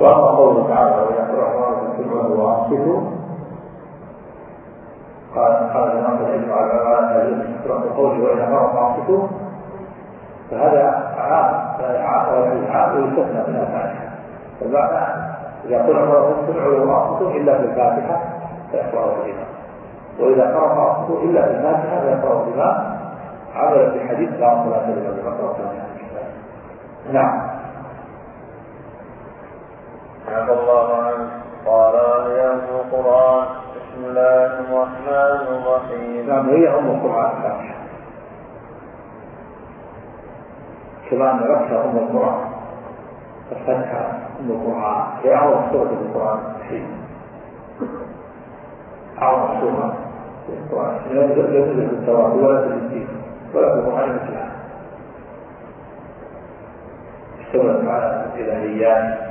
واما قوله تعالى قرأ القران فاتبعوه وانصتوا قال قال الامام العلم على العلماء قوله واذا قرأ فانصتوا فهذا عام عام ويستثنى من الفاتحة. فالمعنى إذا قرأ فاتبعوا وانصتوا إلا في الفاتحة فيقرأه الإمام. وإذا قرأ فانصتوا إلا في الفاتحة فيقرأه الإمام. عملا بحديث لا صلاه لمن قرأ نعم. عفى الله عنه قال هي أم القرآن. بسم الله الرحمن الرحيم. نعم هي أم القرآن. الفاتحة كما أن نفسها أم القرآن. الفاتحة أم القرآن. هي أعظم سورة في القرآن. الحين أعظم سورة في القرآن لم ينزل في التوراة ولا في الإنجيل. ولا في القرآن مثلها اشتملت على الإلهيات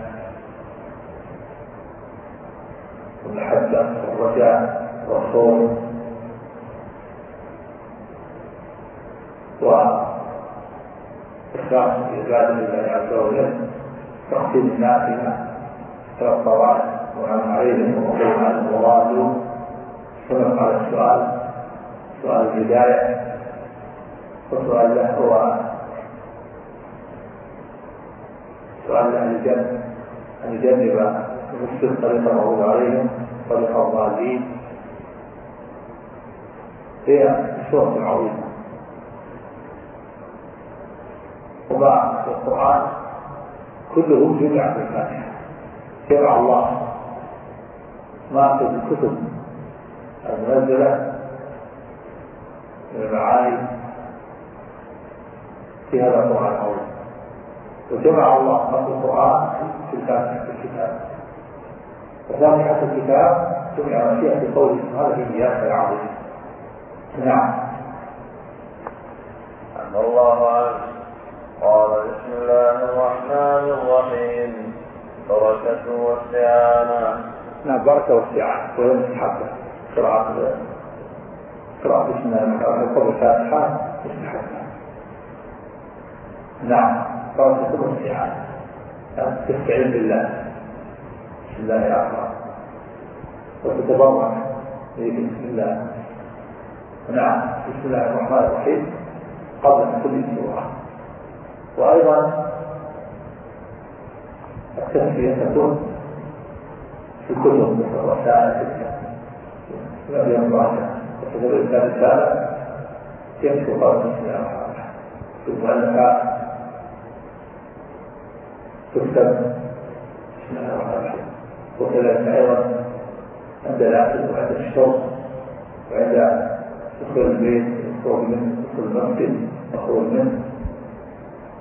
والمحبة والرجاء والخوف وإخلاص عبادة الله عز وجل تقسيم إلى ثلاث طوائف وعن عليهم وقول عنهم وضالوا ثم على السؤال سؤال الهداية وسؤال له هو سؤال أهل الجنة أن يجنب المسلم طريق المغضوب عليهم. الضالين هي سورة عظيمة وما في القرآن كله جمع في الفاتحة جمع الله. ما في الكتب المنزلة من المعاني. في هذا القرآن العظيم. وجمع الله في القرآن في الفاتحة في الكتاب. وفاتحة الكتاب جمع مشيئة بقوله سبحانه إياك العظيم. نعم. عفى الله عنه قال بسم الله الرحمن الرحيم. بركة واستعانة. نعم بركة واستعانة. وهي مستحبة قراءة قراءة بسم الله الرحمن الرحيم. قبل الفاتحة مستحبة نعم بركة واستعانة. تستعين بالله. الله الرحمن وتتبرع بسم الله. نعم بسم الله الرحمن الرحيم. قبل كل سورة وأيضا التسمية تكون في الكتب مثل الرسائل في المراجعة وكتب الإنسان رسالة يمشي قول بسم الله الرحمن الرحيم. في المؤلفات تكتب بسم الله الرحمن الرحيم. وكذلك أيضا عند الأكل وعند الشرب وعند دخول البيت الخروج منه دخول المسجد الخروج منه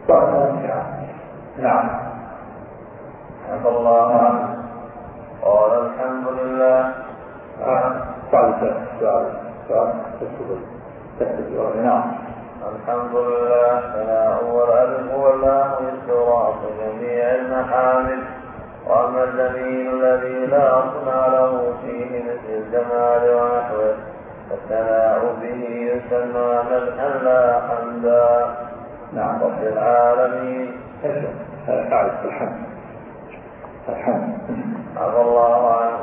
الأشياء نعم عفى الله عنه قال الحمد لله بعد السؤال سؤال تكتب تكتب نعم الحمد لله ثناء والألف واللام للصراط جميع المحامد وأما الجميل الذي لا أصنع له فيه مثل الجمال ونحوه فالثناء به يسمى مدحا لا حمدا نعم رب العالمين أعرف الحمد الحمد عفى الله عنه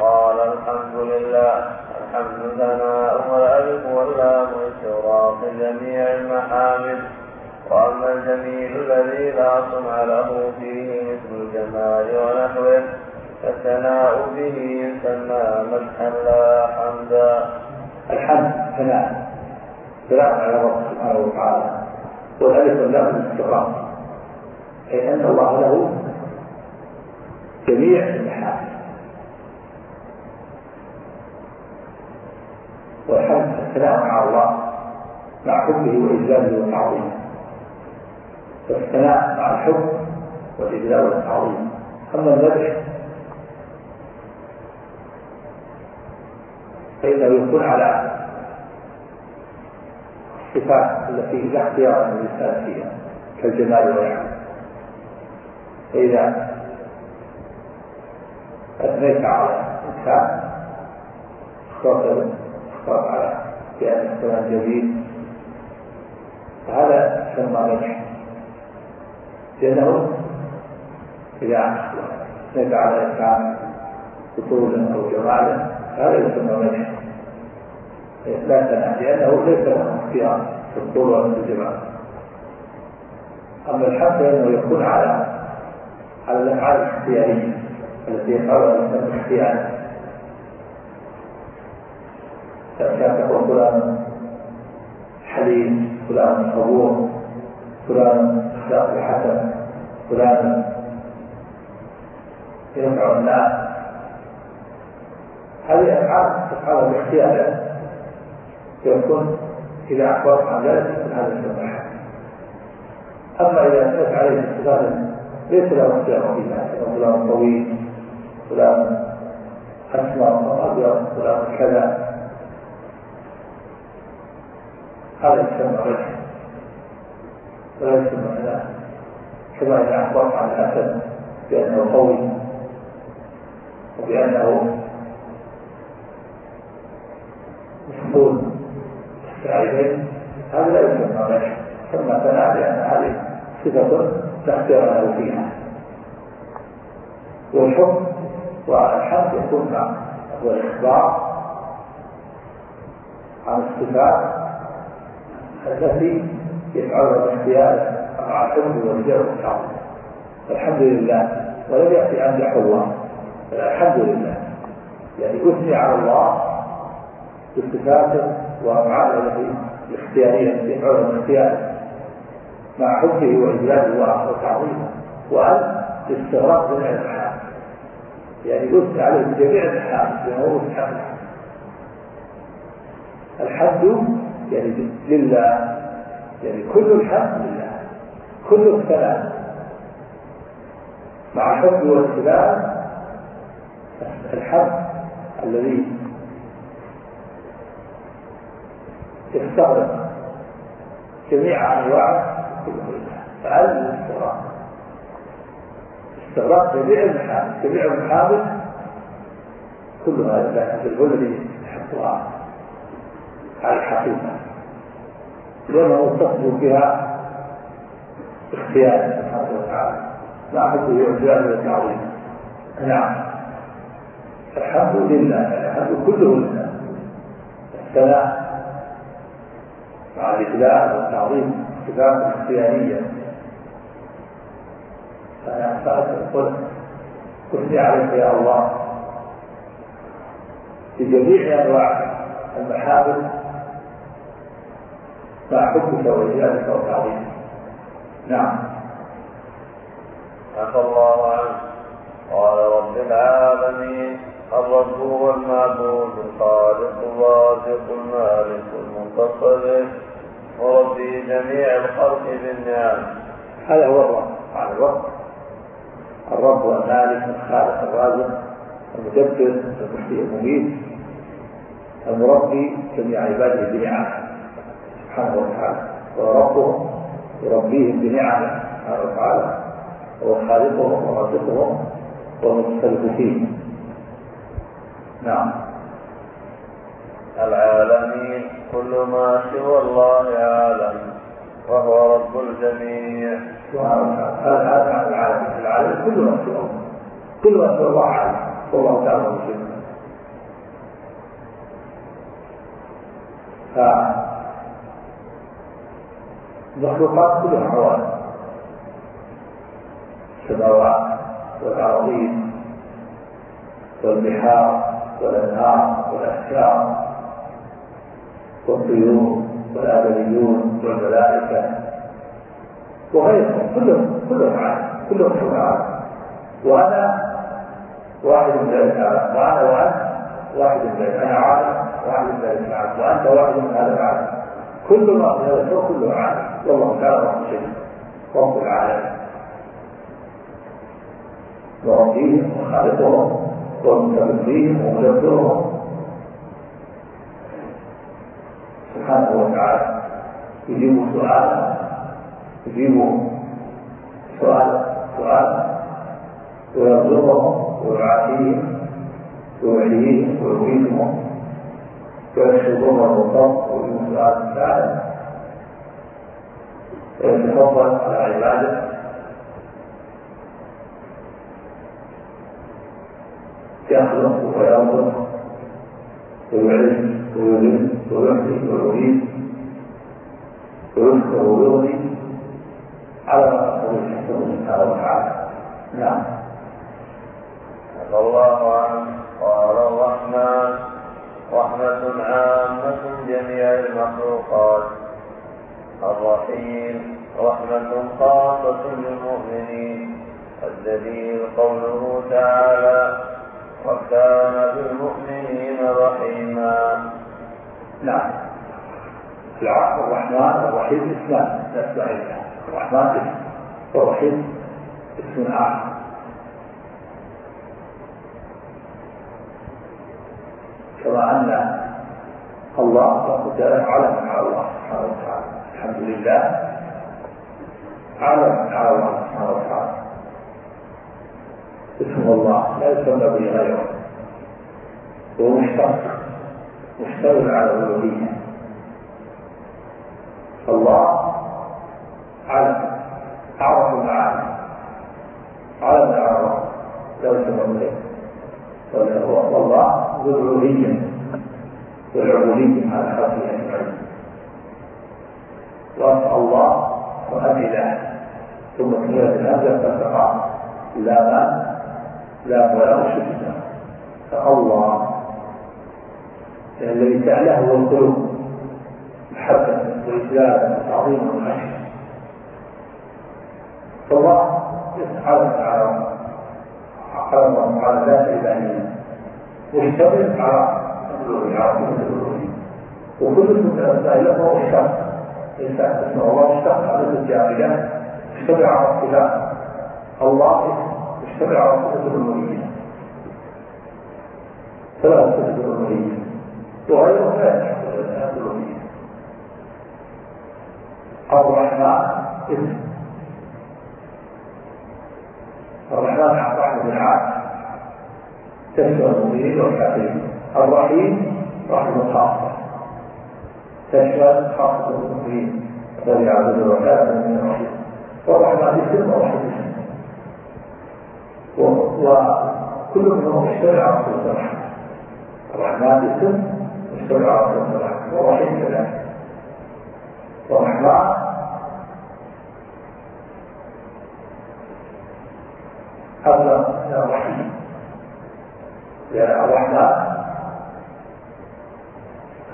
قال الحمد لله الحمد ثناء والألف واللام للصراط جميع المحامد وأما الجميل الذي لا صنع له فيه مثل الجمال ونحوه فالثناء به يسمى مدحا لا حمدا الحمد ثناء ثناء على الله سبحانه وتعالى والألف واللام الاستغراق أي أن الله له جميع المحاسن والحمد الثناء مع الله مع حبه وإجلاله وتعظيمه والثناء مع الحب والإجلال والتعظيم أما المدح فإنه يكون على الصفات التي لا اختيار للإنسان فيها كالجمال والعمل فإذا أثنيت على اخترت اخترت على بأن فلان جميل فهذا يسمى مدح. لأنه إذا ليس على إمكان بطول أو جمال هذا يسمى مدح. لا تنع لأنه ليس له اختيار في الطول ولا في الجمال. أما الحمد فإنه يكون على على الأفعال الاختيارية. التي الإنسان اختيارا كان تقول فلان حليم فلان صبور فلان اخلاقه حسن فلان ينفع الناس. هذه أفعال تفعلها باختيار يكون إذا أخبرت عن ذلك يكون هذا السماح. أما إذا اتت عليه صفات ليس له اختيار في ذلك فلان طويل. فلان اسمر ابيض فلان كذا. هذا يسمى رجل. ولا يسمى كذا كما إذا أخبرت عن الأسد بأنه قوي وبأنه مسؤول السعيدين هذا لا يسمى رجل. ثم ثناء لأن هذه صفة لا اختيار له فيها. والحكم والحمد يكون مع والإخبار عن الصفات التي يفعلها باختيار مع الحب والجر والتعظيم الحمد لله ولم يأتي أمدح الله الحمد لله. يعني أثني على الله بصفاته وأفعاله التي الاختيارية يفعلها باختياره مع حبه وإجلاله وتعظيمه وأن استغراق جميع الأحكام يعني يثني عليه بجميع الأحكام لأنه مستحق الحمد يعني لله يعني كل الحمد لله كل الكلام مع الحب والسلام الحمد الذي يستغرق جميع لله فعل الاستغراق استغراق جميع المحامد جميع المحامد كلها لله هو الذي يحبها على الحقيقة. لأنه تصل بها اختيار سبحانه وتعالى مع حبه وإجلاله وتعظيمه نعم. الحمد لله الحمد كله لله. الثناء مع الإجلال والتعظيم صفات اختيارية فأنا قل أثني عليك يا الله. بجميع أنواع المحامد مع حبك وإجلالك وتعظيمك. نعم. عفى الله عنه قال رب العالمين الرب هو المعبود الخالق الرازق المالك المنتصر وربي جميع الخلق بالنعم. هذا هو الرب. على الرب الرب والمالك الخالق الرازق المدبر المحيي المميت المربي جميع عباده بنعمه سبحانه وتعالى. وربهم يربيهم بنعمه سبحانه وتعالى. هو خالقهم ورازقهم ومتصرف فيهم نعم. العالمين كل ما سوى الله عالم وهو رب الجميع. هذا العالم العالم كل ما سوى الله كل ما سوى الله عالم والله تعالى مسلم المخلوقات كلها عوالم السماوات والأراضين والبحار والأنهار والأشجار والطيور والآدميون والملائكة وغيرهم كلهم كلهم عالم كلهم شرعاء وأنا واحد من ذلك العالم وأنا وأنت واحد من ذلك. أنا عالم واحد من ذلك العالم وأنت واحد من هذا العالم كل ما في هذا الكون كله عالم والله تعالى رب شيء رب العالمين. وربيهم وخالقهم ومتمثلهم ومدبرهم. سبحانه وتعالى يجيب سؤالا. يجيب سؤال سؤال ويرزقهم ويعافيهم ويحييهم ويميتهم ويكشفهم والمصاب ويجيب سؤال سعادة ويتفضل على عبادة. يخلق ويرزق ويعز ويذل ويحيي ويميت ويذكر ويغني. على ما تقول سبحانه وتعالى. نعم. الله عنه قال الرحمن. رحمة عامة جميع المخلوقات. الرحيم. رحمة خاصة للمؤمنين. الدليل قوله تعالى وكان بالمؤمنين رحيما. نعم. الرحمن الرحيم اسمان اسماء الرحمن اسم والرحيم اسم آخر كما أن الله قد علم على الله سبحانه وتعالى. الحمد لله. علم على الله سبحانه وتعالى. اسم الله لا يسمى به غيره. وهو مشتق. مشتمل على الألوهية. الله علم أعرف المعاني علم على لا يسمى به والله ذو الألوهية والعبودية على خلقه أجمعين وأسأل الله وأمله ثم سمعت الهمزة فاتقى لا ما لا ولا شفنا فالله الذي تعلاه هو القلوب محبة وإجلال وتعظيم وخشية فالله على على على على ذات الإلهية مشتمل على وكل الأسماء له مشتمل ليس اسم الله مشتق على الجاهلية مشتمل على الصفات الله مشتمل على صفة الألوهية ثلاث صفة الألوهية وغيره لا يحصل الألوهية الرحمن اسم الرحمن رحمة العام تشمل المؤمنين والكافرين الرحيم رحمة خاصة تشمل خاصة المؤمنين الذي يعبد الوفاة من الرحيم. والرحمن اسم والرحيم اسم وكل منهم يشتمل على صفة الرحمة الرحمن اسم يشتمل على صفة الرحمة والرحيم كذلك والرحمن الرحيم لأن الرحمن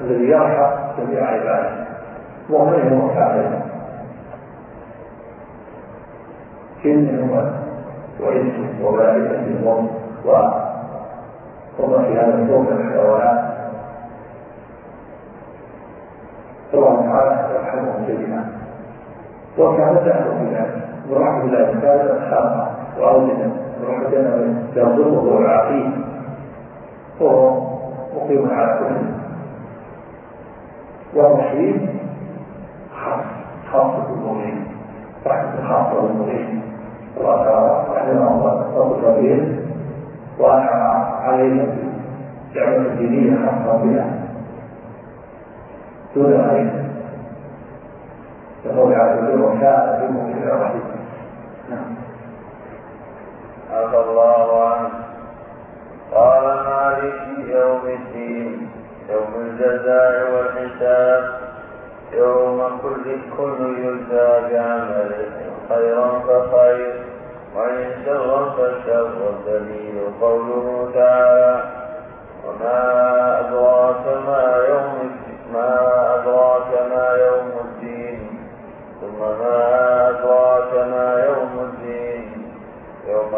الذي يرحم جميع عباده. مؤمنهم وكافرهم جنهم وإنسهم وملائكتهم وما في هذا الكون من الحيوانات. الله تعالى يرحمهم جميعا. وكان سهل في ذلك. ورحمة الله تعالى خلقه ورحمة الله يرزقه ويعافيه وهو مقيم على كل خاص خاصة بالمؤمنين. رحمة خاصة بالمؤمنين. رحمه الله الكبير وأنعم عليهم نعمة الدينية خاصة بها دون غيرها يقول عز وجل وكان بالمؤمنين رحيما نعم. عفى الله عنه. قال مالك يوم الدين يوم الجزاء والحساب يوم كل كل يجزى بعمله خيرا فخير وإن شرا فشر والدليل قوله تعالى وما أدراك ما يوم ما أدراك ما يوم الدين ثم ما أدراك ما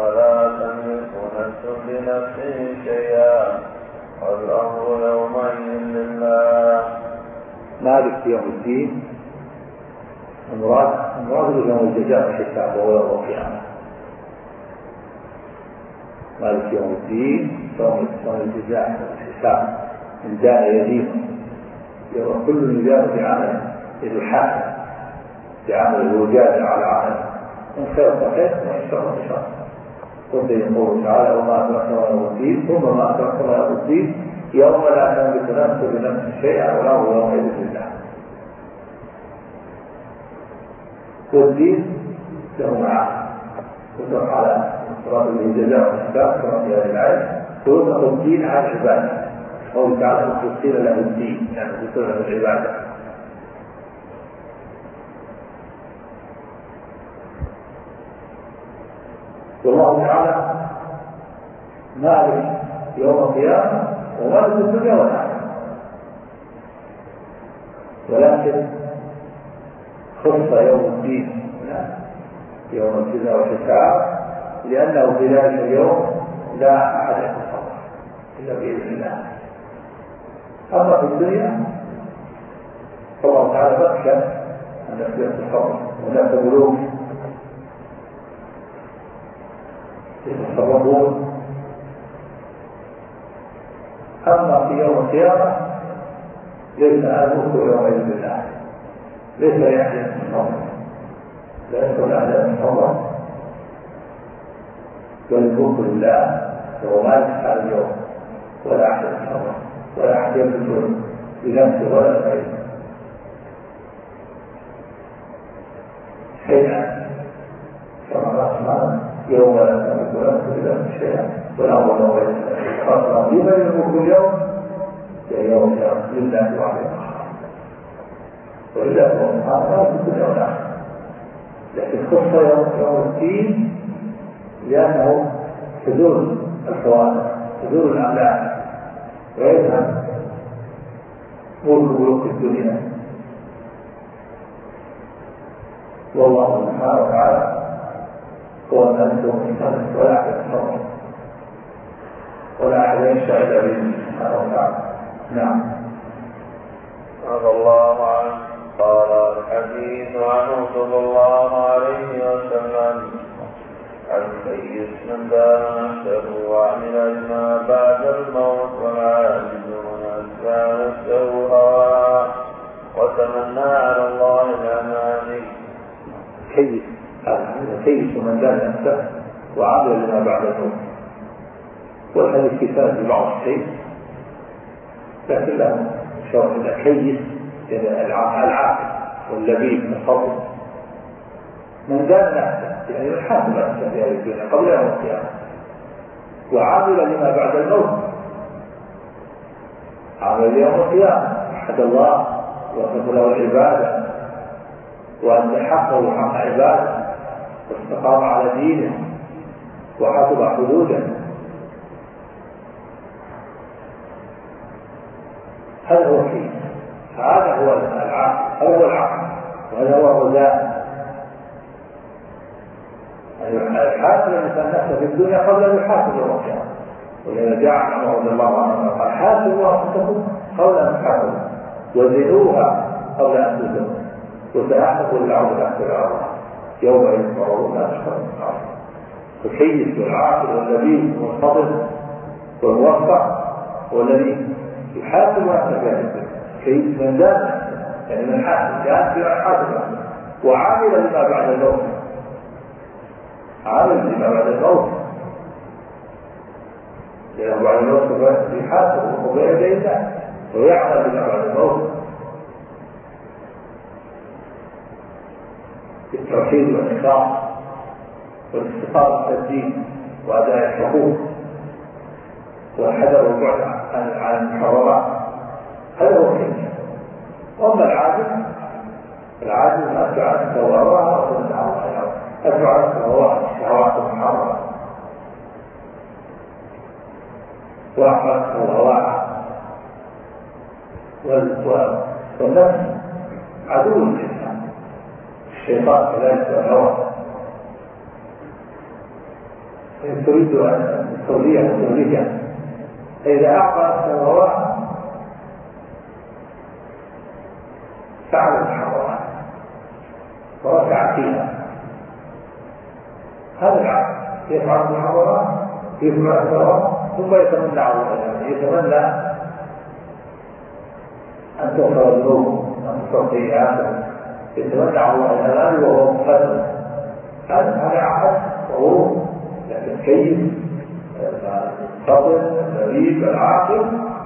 يوم لا تملك نفس لنفس شيئا والأمر يومئذ لله. مالك يوم الدين. المراد المراد يوم الجزاء والحساب وهو يوم القيامة مالك يوم الدين. يوم الجزاء والحساب من دان يدين. يوم كل يجاز بعمل يد الحاكم بعمله وجاز على عمله إن خير فخير وإن شر فشر. ثم يقول تعالى وما أدركنا يوم الدين ثم ما أدركنا يوم الدين يوم لا تملك نفس بنفس شيئا ولا هو يومئذ لله والدين له معاني يطلق على صراط الجزاء والحساب كما في هذه الآية ويطلق الدين على العبادة. قوله تعالى مخلصين له الدين يعني مخلصين له العبادة. والله تعالى مالك يوم القيامة ومالك الدنيا والآخرة. ولكن خص يوم الدين يوم الجزاء والحساب لأنه في ذلك اليوم لا أحد يتصرف إلا بإذن الله. أما في الدنيا فالله تعالى بكى أن يتصرف هناك ملوك يتصرفون أما في يوم القيامة ليس الملك يومئذ بالله. ليس يحيى التصرف لا يكون أحد يتصرف بل الملك لله وهو مالك هذا اليوم. ولا أحد يتصرف ولا أحد يملك بنفسه ولا بغيره. حين كما قال يوم لا تملك نفس بنفس شيئا والأمر يومئذ خاصة لمن الملك اليوم يوم لله وحده ولله سبحانه لا في الدنيا والآخرة لكن خص يوم الدين لأنه حدود الحوادث حدود الأملاك ويذهب ملك ملوك الدنيا والله سبحانه وتعالى هو الملك والملك ولا أحد ولا أحد ينشأ إلا به سبحانه وتعالى نعم رضي الله عنه قال الحديث عنه صلى الله عليه وسلم. الميت من دان نفسه وعمل بما بعد الموت والعاجزون أتبع نفسه وتمنى على الله الأماني كيف كيف من دان نفسه وعمل لما بعد الموت. والحديث كفاية في بعض الشيء؟ لكن له شرح كيف يعني العاقل واللبيب الفضل من دان نفسه يعني يحاسب نفسه في هذه الدنيا قبل يوم القيامة. وعمل لما بعد الموت. عمل يوم القيامة. وحد الله وصف له العبادة. وأن حقه حق عباده. واستقام على دينه وحفظ حدوده. هذا هو الكيس هذا هو العقل. هذا هو العقل. وهذا هو الرزاق يحاسب الإنسان نفسه في الدنيا قبل أن يحاسب يوم القيامه ولذا جاء عمر رضي الله عنه قال حاسبوا أنفسكم قبل أن تحاسبوا. وزنوها قبل أن تزنوا. وسيحفظ للعرض تحت العرض. تعرضون لا تشكرون العرض الكيس والعاقل واللبيب والفضل والموفق هو الذي يحاسب في هذه كيس من ذات يعني من حاسب كان في حاسب. وعامل لما بعد الموت. عامل لما بعد الموت. لأنه بعد الموت يحاسب. وغير ليس ويعمل لما بعد الموت. بالتوحيد والإخلاص والاستقامة في الدين وأداء الحقوق والحذر والبعد عن المحرمات هذا هو الكلمة وأما العاجز أتبع نفسه وأراها وتنسى أتبع نفسه وأراها الشهوات المحرمة. وأحرقه وهواها والنفس عدو للإنسان. الشيطان كذلك والهوى. إن تريد أن توليه وتوليه فإذا أعطى هواه فعل المحرمات ورجع فيها. هذا العقل. يفعل المحرمات يفعل الثواب ثم يتمنى على الله. يتمنى أن تغفر ذنوبه أن تغفر سيئاته على الله الأمان وهو مقدم. هذا عقل وغرور لكن كيف الفضل الغريب العاقل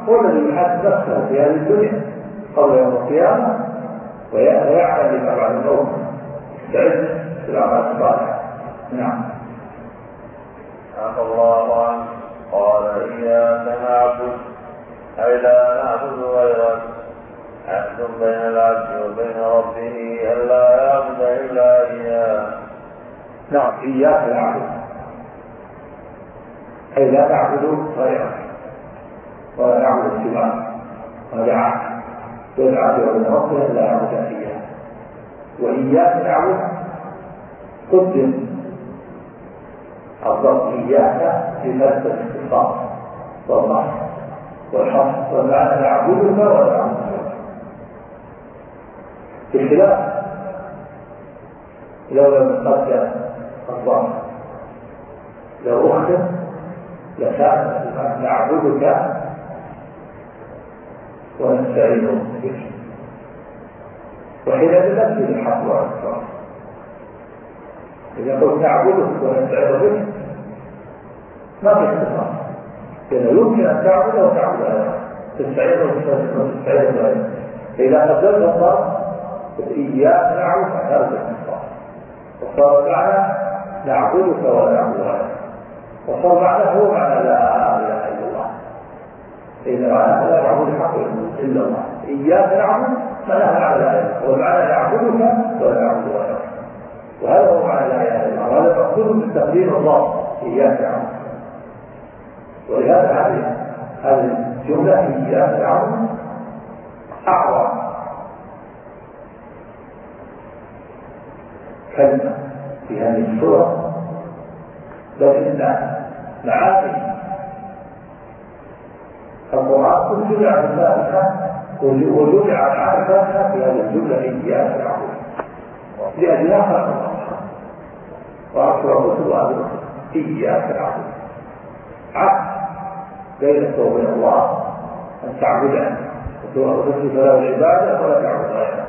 هو الذي يحاسب نفسه في هذه الدنيا قبل يوم القيامة ويعمل لما بعد الموت يستعد للأعمال الصالحة نعم. عفى الله عنه. قال إياك نعبد. أي لا نعبد غيرك. عهد بين العبد وبين ربه ألا يعبد إلا إياه. نعم إياك نعبد. أي لا نعبد غيرك ولا نعبد سواك. هذا عهد العبد وبين ربه ألا يعبد إياه وإياك نعبد قدم. الضبط إياك في نفس الاختصاص والنصر والحصر والمعنى نعبدك ولا بخلاف لو لم نقدر الضبط لو أختم لكان نعبدك ونستعين بك. وحينئذ نفذ الحق والإكرام إذا قلت نعبدك ونستعين بك ما في اختصاص لأنه يمكن أن تعبد وتعبد غيره تستعين وتستعين غيره فإذا قدرت الله إياك نعبد فهذا الاختصاص وصار المعنى نعبدك ولا نعبد غيرك وصار معنى هو معنى لا إله إلا الله. إذا معنى لا نعبد الحق إلا الله. إياك نعبد معناها معنى لا إله إلا الله. والمعنى نعبدك ولا نعبد غيرك وهذا هو معنى لا إله إلا الله. وهذا مقصود بالتقديم الله. إياك نعبد. ولهذا هذه هذه الجملة إياك نعبد أعظم. كلمه في هذه بل إن معاني القرآن جمع الفاتحة معاني الفاتحة في هذه الجملة إياك نعبد لأجلها خلق وأرسل الرسل وأبي إياك نعبد عهد بينك وبين الله أن تعبده وتخلص له العبادة ولا تعبد غيره.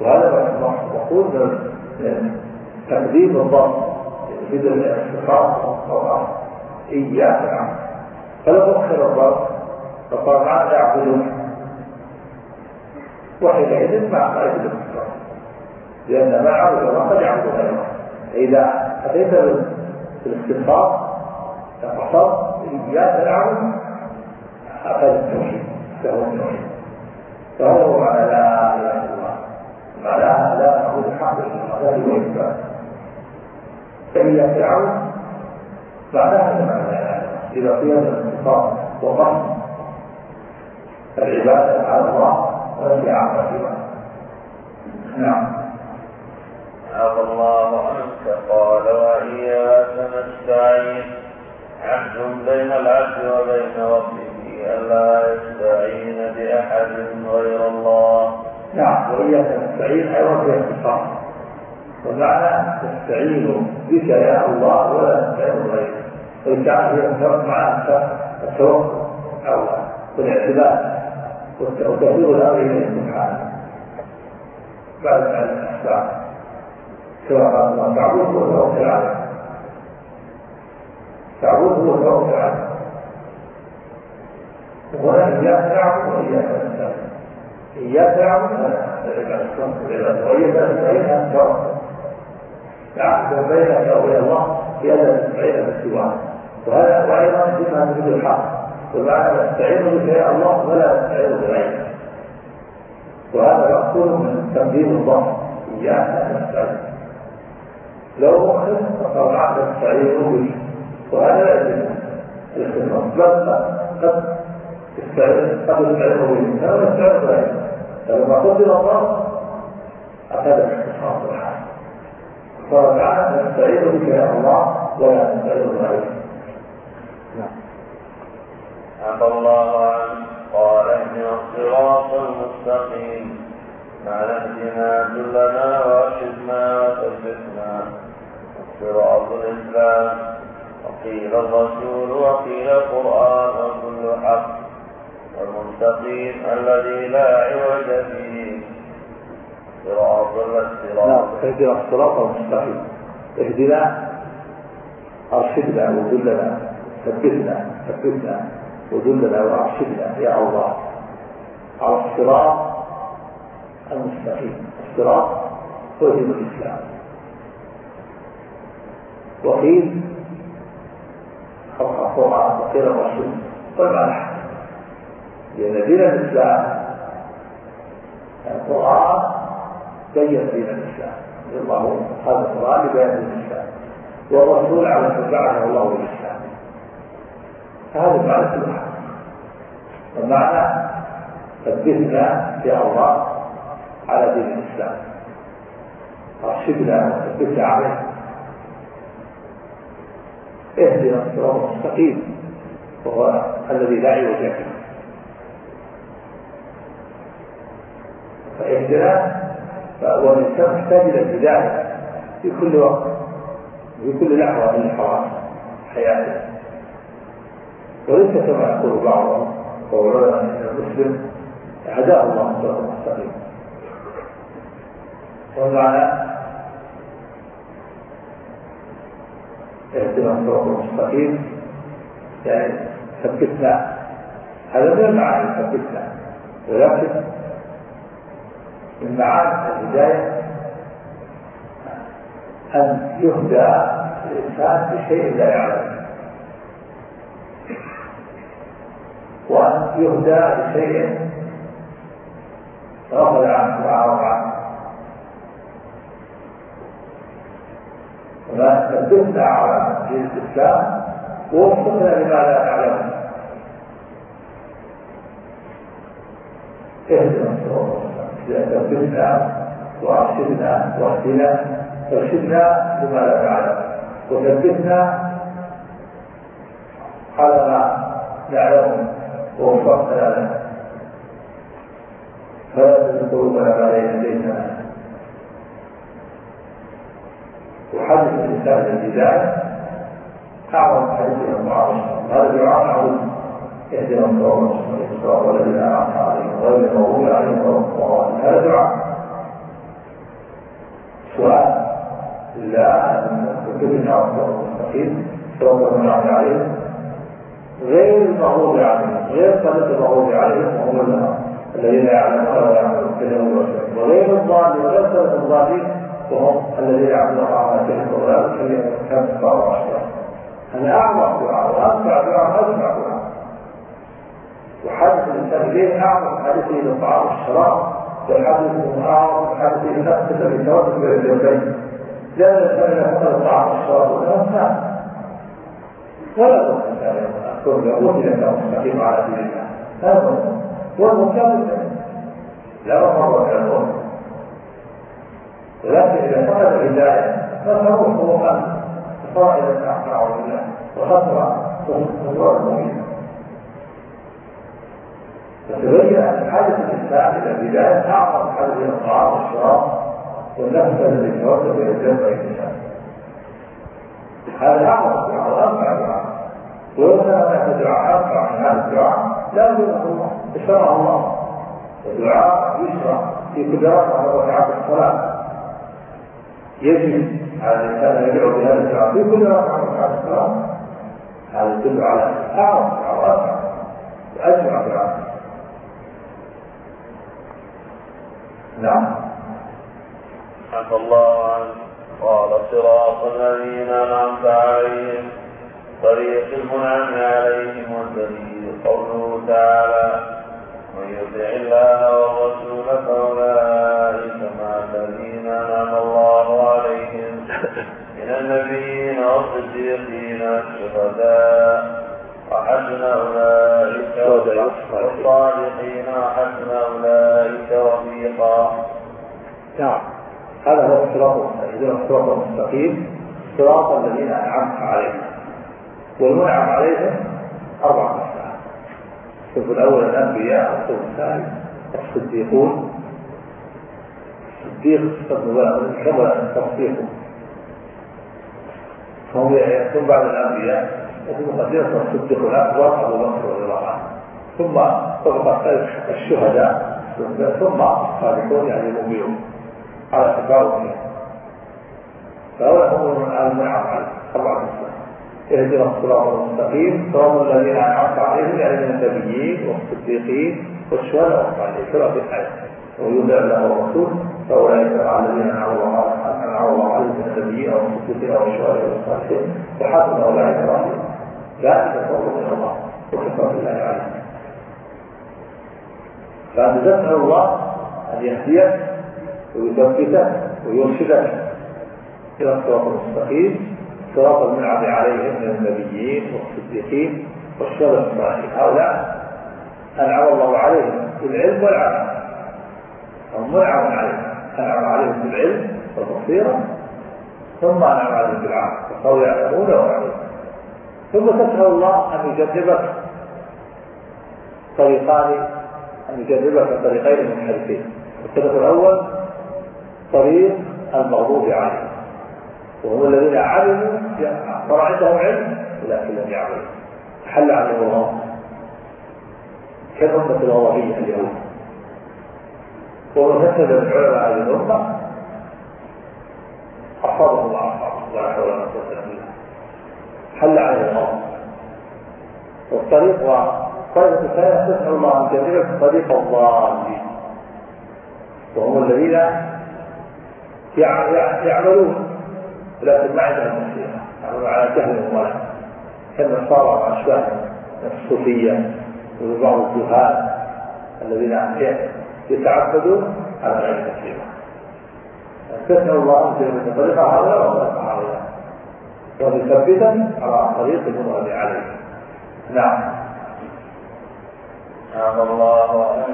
وهذا مقصود من تقديم الضبط بدل الاختصاص والقرآن إياك نعبد فلو أخر الضبط فقال ماذا يعبدون. وحينئذ ما خرج الاختصاص لأن ما عبد الله قد يعبد غيره. إذا أتيت بالاختصاص فقصرت إياك نعبد. أخذ التوحيد. له التوحيد. فهذا هو معنى لا إله إلا معناها لا نعبد الحق إلا الله وإثبات فإياك نعبد معناها معنى لا إله إذا قيل الاختصاص وقصد العبادة على الله ونفي عما سواه نعم. عفى الله عنك قال وإياك نستعين. عهد بين العبد وبين ربه ألا يستعين بأحد غير الله؟ نعم وإياك نستعين أيضا في اختصاص ومعنى نستعين بك يا الله ولا نستعين غيرك ويجعل هي معنى التوكل أو والاعتماد وتفويض الأمر إليه سبحانه بعد الأسباب كما قال الله تعبده وتوكل عليه تعبده وتوكل عليه وإياك نعبد وإياك نستعين. أن توكل العهد بينك وبين الله في ألا تستعين بالسواه وهذا وأيضا فيما تريد الحق ومعنى نستعين بك يا الله ولا نستعين بغيرك وهذا مقصود من تقديم الله إياك نستعين. لو مخلص فقد عهد نستعين به. وهذا لا يجوز. الاختصاص بل قد قد نستعين به كما نستعين بغيرك فلما قدر الله أخذ الاختصاص الحال قال تعالى نستعين بك يا الله ولا نستعين بغيرك نعم عفى الله عنه قال اهدنا الصراط المستقيم معنى اهدنا دلنا وارشدنا وثبتنا صراط الاسلام وقيل الرسول وقيل القران وكل حق والمستقيم الذي لا عوج فيه صراط الصراط نعم اهدنا الصراط المستقيم اهدنا ارشدنا ودلنا ثبتنا ثبتنا ودلنا وارشدنا يا الله على الصراط المستقيم الصراط هو دين الاسلام وقيل الخطوة وقيل الرسول والمنح لأن دين الإسلام القرآن بين دين الإسلام. الله هذا القرآن لبيان دين الإسلام. والرسول على من الله بالإسلام فهذا المعنى كله ومعنى ثبتنا يا الله على دين الإسلام. أرشدنا وثبتنا عليه. اهدنا الصراط المستقيم. وهو الذي لا عوج فيه فاهدنا والإنسان محتاج إلى الهداية في كل وقت في كل لحظة من لحظات حياته. وليس كما يقول بعضهم وهو أن المسلم هداه الله الصراط المستقيم. والمعنى اهدنا الصراط المستقيم يعني ثبتنا هذا من المعاني ثبتنا ولكن من معاني الهداية أن يهدى الإنسان بشيء لا يعلم. وأن يهدى بشيء غفل عنه وأعرض عنه ثبتنا على دين الإسلام ووفقنا لما لا نعلمه اهدنا الصراط. ثبتنا وأرشدنا واهدنا أرشدنا لما لا نعلم وثبتنا على ما نعلم ووفقنا له. فلا قلوبنا ما ليس ليسنا وحدث الإنسان الهدايه أعظم حديث المعاصي. هذا دعاء عظيم. إهدنا الصراط المستقيم. صراط الذين أنعمت عليهم. غير المغضوب عليهم هذا دعاء. سؤال. لا كتبنا على الصراط المستقيم صراط الذين انعمت عليهم غير المغضوب عليهم غير طريق المغضوب عليهم وهم الذين يعلمون ولا يعملون كلمة وغير الضالين وغير طريق الضالين وهم الذين يعملون كلمه ولا كلمة كم هذا اعظم دعاء وانفع دعاء واسمع دعاء. وحدث الانسان اليه اعظم حدث إلى الطعام والشراب والحدث اعظم حدث إلى نفس الذي توسل بين الجنبين لأن الإنسان إذا فقد الطعام والشراب والانسان ولا تنسى اذكر يقول انه مستقيم على دين الله هذا هو المكمل لا مفر من الظلم ولكن إذا فقد الهداية فتروح هو قلب صار إلى نعوذ بالله. وخسر خسران المؤمنين فتبين ان حاجة الانسان إلى البدايه اعظم حاجة إلى الطعام والشراب والنفس الذي توسل إلى الجنه والانسان هذا اعظم دعاء وانفع دعاء ولو كان هناك دعاء انفع من هذا الدعاء لا يوجد الله. اشرع الله. الدعاء يشرع في كل ركعه وركعات الصلاة. يجب على الإنسان أن يدعو بهذا الدعاء في كل ركعه وركعات الصلاة. هذا يدل على اعظم دعاء وانفع واجمع دعاء نعم. عفى الله عنه. قال صراط الذين أنعمت عليهم طريق المنعم عليهم والدليل قوله تعالى من يطع الله والرسول فأولئك مع الذين أنعم الله عليهم من النبيين والصديقين والشهداء وحسن أولئك والصالحين وحسن أولئك رفيقا. نعم. هذا هو الصراط المستقيم. الصراط المستقيم. صراط الذين أنعمت عليهم. والمنعم عليهم أربع مسائل. الصف الأول الأنبياء الصف الثاني الصديقون. الصديق كمل تصديقه فهم يكون بعد الأنبياء. وفي مقدمه الصديق الاكبر ابو بكر رضي الله عنه ثم طبقه الشهداء ثم الصالحون يعني المؤمنون على تفاوت فهؤلاء هم المنعم عليهم اربعه مسائل اهدنا الصراط المستقيم صراط الذين انعمت عليهم يعني من النبيين والصديقين والشهداء والصالحين كما في الحياة ويودع له الرسول فاولئك مع الذين انعم الله عليهم من النبيين والصديقين والشهداء والصالحين وحسن اولئك رفيقا ذلك فضل من الله. عليه الله أن يهديك ويثبتك ويرشدك إلى الصراط المستقيم. صراط المنعم عليهم من النبيين والصديقين والشهداء الصالحين. هؤلاء أنعم الله عليهم بالعلم والعمل. هم منعم عليهم. أنعم عليهم بالعلم والبصيرة. ثم أنعم عليهم بالعمل. فصاروا يعلمون ويعلمون ثم تسأل الله أن يجنبك طريقان أن يجنبك طريقين منحرفين الطريق الأول طريق المغضوب عليهم وهم الذين علموا صار عندهم علم ولكن لم يعملوا. حل عليهم الله. كالأمة الغضبية اليهود ومن هكذا من علماء هذه الأمة أصابه الله. لا حول ولا قوة إلا بالله حل عليه الله والطريق طريقة الثانية تسأل الله أن يجعلك طريق الضالين. وهم الذين يعملون. لكن ما عندهم بصيرة يعملون على جهل وملل كالنصارى وأشباه الصوفية وبعض الجهال الذين يتعبدون على غير بصيرة تسأل الله أن يجعلك طريق هؤلاء وطريق هؤلاء ويثبتا على طريق المراد عليه. نعم. نعم الله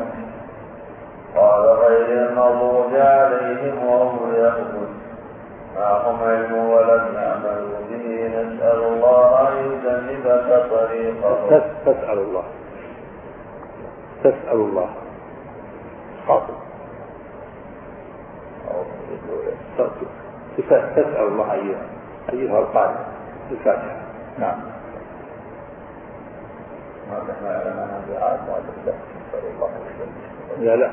قال غير المغضوب عليهم وهم اليهود معهم علم ولم يعملوا به. نسأل الله أن يجنبك طريقه تسأل الله. تسأل الله. خاطب تسأل الله أيها. أيها القارئ الفاتحة. نعم. لا لا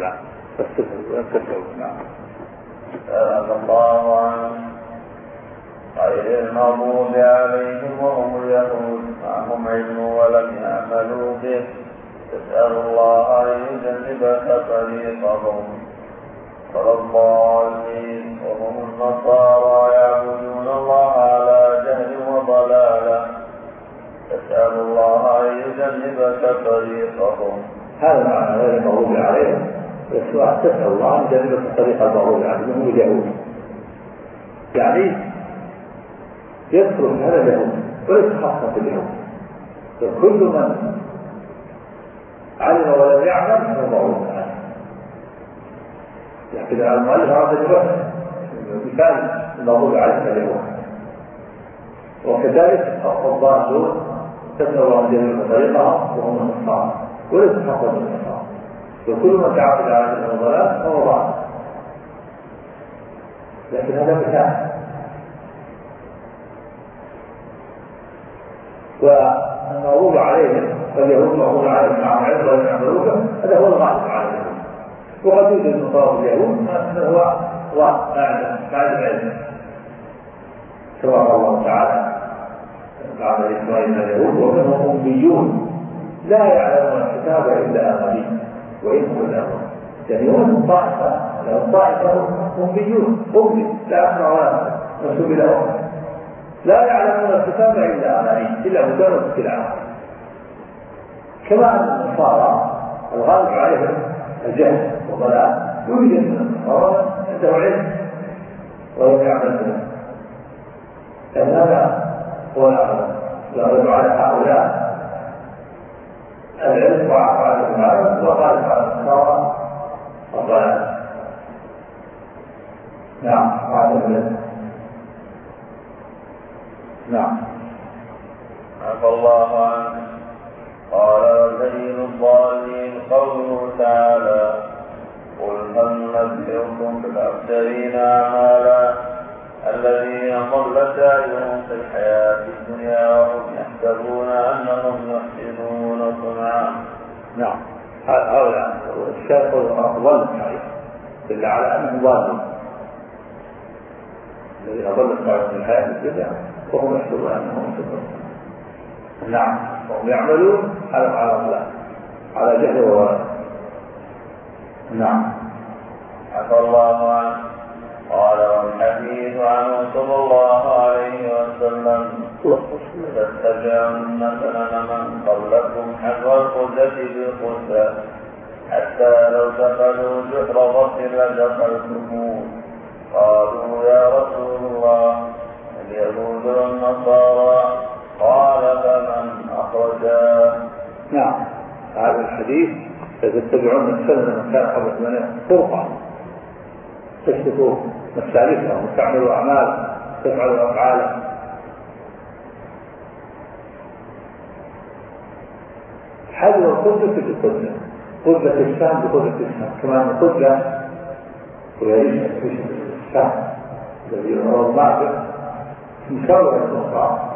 لا فسر يفسر نعم. الله عنه غير المغضوب عليهم وهم اليهود. معهم علم ولم يعملوا به. تسأل الله أن يجنبك طريقهم. ولا الضالين وهم النصارى يعبدون الله على جهل وضلاله تسأل الله أن يجنبك طريقهم هذا معنى غير المغضوب عليهم السؤال تسأل الله أن يجنبك الطريق المغضوب عليهم هم اليهود. يعني في هذا اليهود وليس خاصة باليهود كل من علم ولم يعمل فهو مغضوب عليه. لكن المؤلف أراد أن مثال المغضوب عليهم اليهود وكذلك الضالون أن يجعل طريقها وهم النصارى. وليس فقط النصارى. وكل من تعاقد على هذه الضلال فهو ضال. لكن هذا مثال. والمغضوب عليهم فاليهود مغضوب عليهم مع العلم ولم يعملوا هذا هو الغالب عليهم. وقد يوجد طرف اليهود هو هو بعد العلم. كما قال الله تعالى بعد إسرائيل اليهود ومنهم أميون. لا يعلمون الكتاب إلا قليل وإنهم إلا يعني هم طائفة لهم طائفة أميون أمي لا أسمع ولا إلى أمي. لا يعلمون الكتاب إلا قليل إلا مجرد التلاوة كما أن النصارى الغالب عليهم الجهل. والضلال يوجد من النصارى عنده علم ولم يعمل به لأن هذا هو يرد على هؤلاء العلم وعلى المعرفة وغالب على النصارى الضلال نعم بعد العلم. نعم. عفى الله عنه. قال وسيد الضالين قوله تعالى قل هل نبئكم بالاخسرين أعمالا الذين ضل سعيهم في الحياة الدنيا وهم يحسبون أنهم يحسنون صنعا. نعم. هؤلاء الشيخ ضل سعيهم دل على أنهم ضالون الذين ضل سعيهم في الحياة الدنيا وهم يحسبون أنهم يحسنون. نعم. وهم يعملون على على على جهل وولاء نعم. عفى الله عنه. قال والحديث عنه صلى الله عليه وسلم. تتبعن سنن من قبلكم حذو القدة بالقدة. حتى لو دخلوا جحر ضب لدخلتموه. قالوا يا رسول الله اليهود والنصارى قال فمن أخرجاه نعم. هذا الحديث تتبعون السنة من كان قبل من فرقة. تسلكوا مسالكهم وتعملوا أعمال تفعلوا أفعالا حذو القدة في القدة قدة الشام بقدة الشام كما أن القدة ويعيش في الشام الذي هو النافع مشاورة الأخرى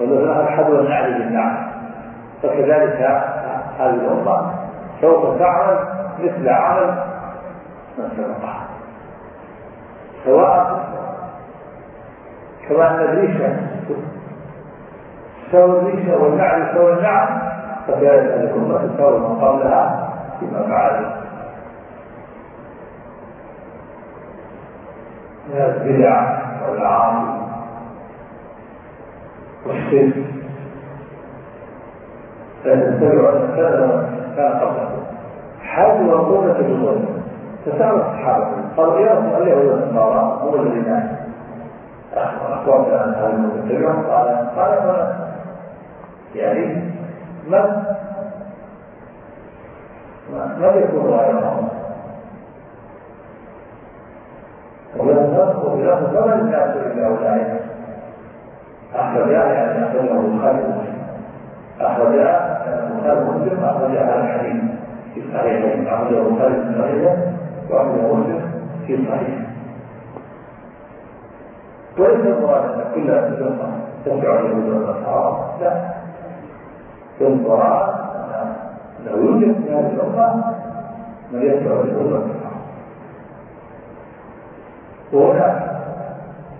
ولها الحذو النعل بالنعل. فكذلك هذه الأمة. سوف تعمل مثل عمل من سبقها سواء كما أن الريشة تساوي الريشة والنعل يساوي النعل فكذلك الأمة تساوي من قبلها فيما فعلوا من البدع والعاصي والشرك. فيتبع السنة كان قبله حاجوا وقوة بالظلم فسأل الصحابة. قالوا يا رسول الله هو النصارى هو الذين أخبرت عن هذا المتبع قال قال يعني من من يكون غيرهم وبلغه فمن الناس الا أولئك. اخرج يعني أن يقوله البخاري ومسلم اخرج البخاري ومسلم اخرج هذا الحديث في صحيحين اخرج البخاري في صحيحه واخرج مسلم في صحيحه وليس المراد ان كل الامه تتبع اليهود والنصارى لا المراد لو يوجد في هذه الامه من يتبع اليهود والنصارى وهناك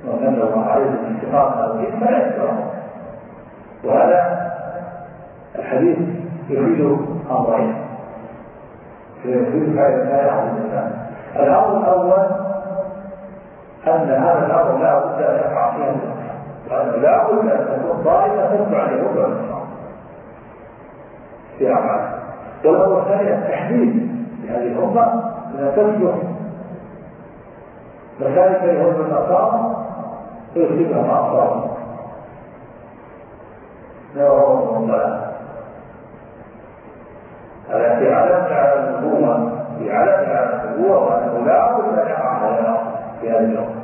ومن الله عليه الاتفاق هذه فلا يتبعه وهذا الحديث يفيد أمرين. يفيد فائده لا يعلم الإنسان. الأمر الأول أن هذا الأمر لا بد أن يقع فيه وانه لا بد أن تكون ضائفه تتبع والنصارى في اعمالها والأمر الثاني التحديد لهذه الأمة انها تسلك فذلك يهود النصارى فيصيبها ما اصابهم نورهم الله. هذا في علم على النبوة في علم على النبوة وأنه لا بد يقع على في هذه الأمة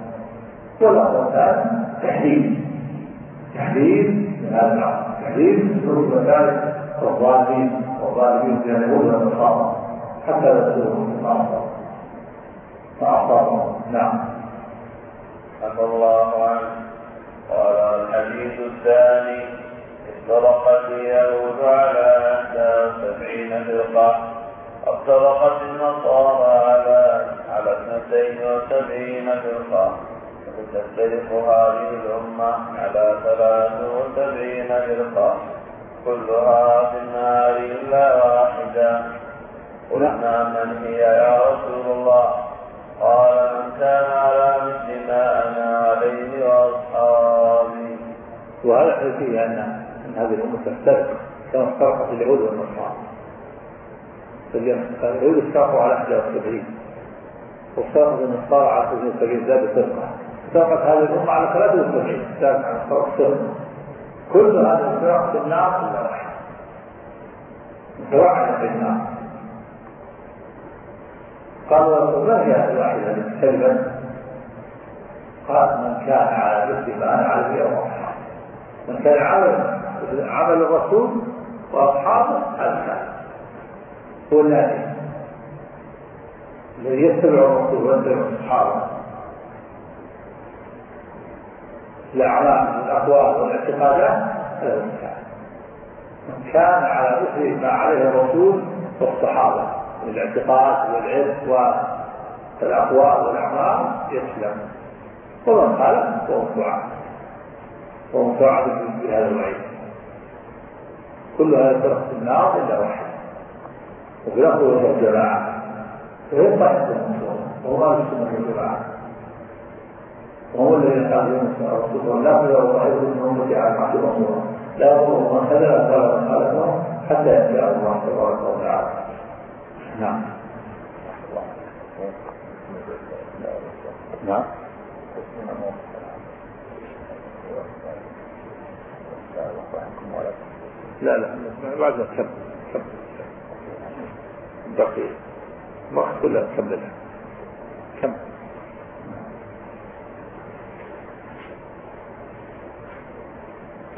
والأمر الثاني تحديد. تحديد من هذا الأمر تحديد سلوك مسالك الظالمين والظالمين في اليهود والنصارى حتى لا ما أصابهم فأصابهم نعم. عفى الله عنه قال الحديث الثاني. افترقت اليهود على أحدى وسبعين فرقة. وافترقت النصارى على على اثنتين وسبعين فرقة. وتفترق هذه الأمة على ثلاث وسبعين فرقة. كلها في النار إلا واحدة. قلنا من هي يا رسول الله؟ قال من كان على مثل ما أنا عليه وأصحابي. وهذا فيه أن هذه الأمة تفترق كما افترقت اليهود والنصارى. اليهود افترقوا على 71 وافترقت النصارى على 72 زاد فرقه افترقت هذه الأمة على 73 زاد على فرق فرقه كل هذه الفرق في النار إلا واحد متوعدة في النار. قال رسول الله هي الواحدة التي قال من كان على مثل ما أنا عليه وأصحابه من كان على عمل الرسول وأصحابه هذا كان هو الذي يتبع الرسول ويتبع أصحابه. الأعمال والأقوال والاعتقادات هذا من كان. من كان على مثل ما عليه الرسول والصحابة. الاعتقاد والعلم والأقوال والأعمال يسلم. ومن خالف فهو متوعد فهو متوعد بهذا الوعيد. كل هذا فرق في النار إلا واحد وهو الجماعة. وهي طائفة المنصورة وهو أهل السنة والجماعة وهو الذي قال يونس الرسول لا تدعوا صاحبكم من امتي على مصورا لا يضر من خذل قال من خالفه حتى يأتي الله تبارك وتعالى. نعم. نعم. لا لا بعد ما كمل كمل بقي ما كلها كملها كمل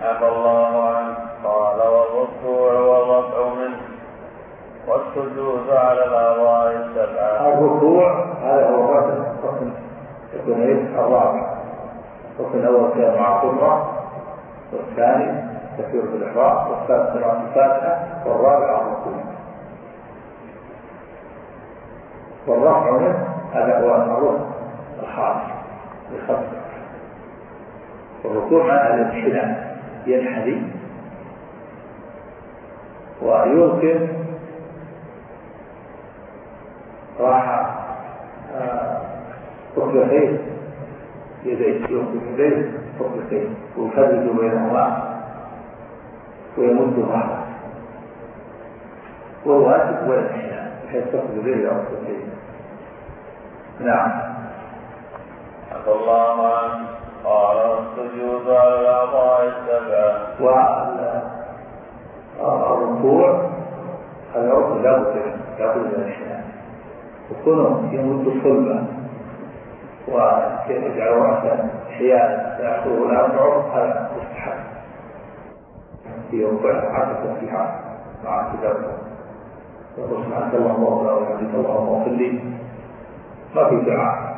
عفى الله عنه. قال والركوع والرفع منه والسجود على الاعضاء السبعه الركوع هذا هو الركن ركن ركن الرابع الركن الأول كان مع قدره والثاني تكبيرة الإحرام والثالث قراءة الفاتحة والرابع الركوع والرفع منه هذا هو الركن الخاص بخمسة الركوع معناه الانحناء ينحني ويلقي راح ركبتين يديه يلقي يديه ركبتين ويفرد بينهما ويمد ظهره وهو واجب والانحناء بحيث تقبل يديه ركبتين نعم عفى الله عنه قال والسجود على الاعضاء السبعه والركوع هذا ركن لا بد منه لا بد من الانحناء وكونه يمد صلبا ويجعل راسا حيالا ياخذه الاربع هذا مستحب. في ركوع عشر تسبيحات مع كتاب. يقول سبحانك اللهم وبحمدك اللهم أغفر لي. ما في دعاء.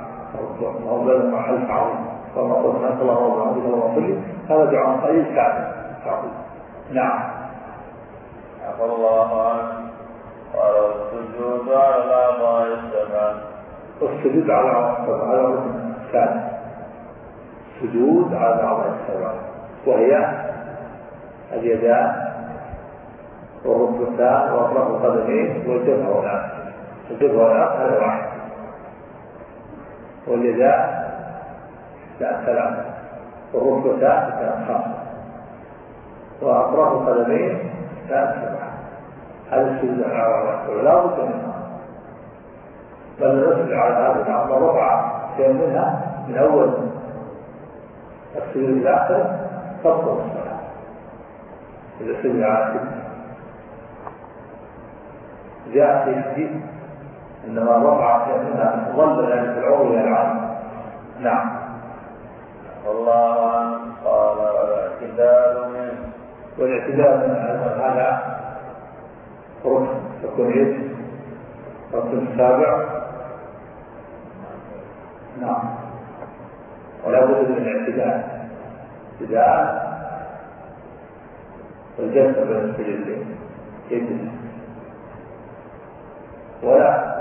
اللهم لازم محل تعظيم فما قلت سبحانك اللهم وبحمدك اللهم أغفر لي. هذا دعاء قليل كامل. نعم. عفى الله عنه قال والسجود على الاعضاء السبعه والسجود على على الثاني سجود على الاعضاء السبعه وهي اليدان والركبتان وأطراف القدمين والجبهة والانف الجبهة والانف هذا واحد. واليدان لا ثلاثة والركبتان كانت خمسة. وأطراف القدمين كانت سبعه هذا السجود على الركبه لا بد منها بل نصبر على هذا الأمر رفع شيء منها من أول السجود إلى اخره تبطل الصلاة. سجد على سجد جاء في الحديث إنما شيء منها ظل ذلك العمر إلى العام نعم. والله عنه قال والاعتدال منه والاعتدال من هذا ركن يكون إيش؟ الركن السابع نعم. ولا بد من الاعتدال. اعتدال الجلسة بين السجدين يجلس ولا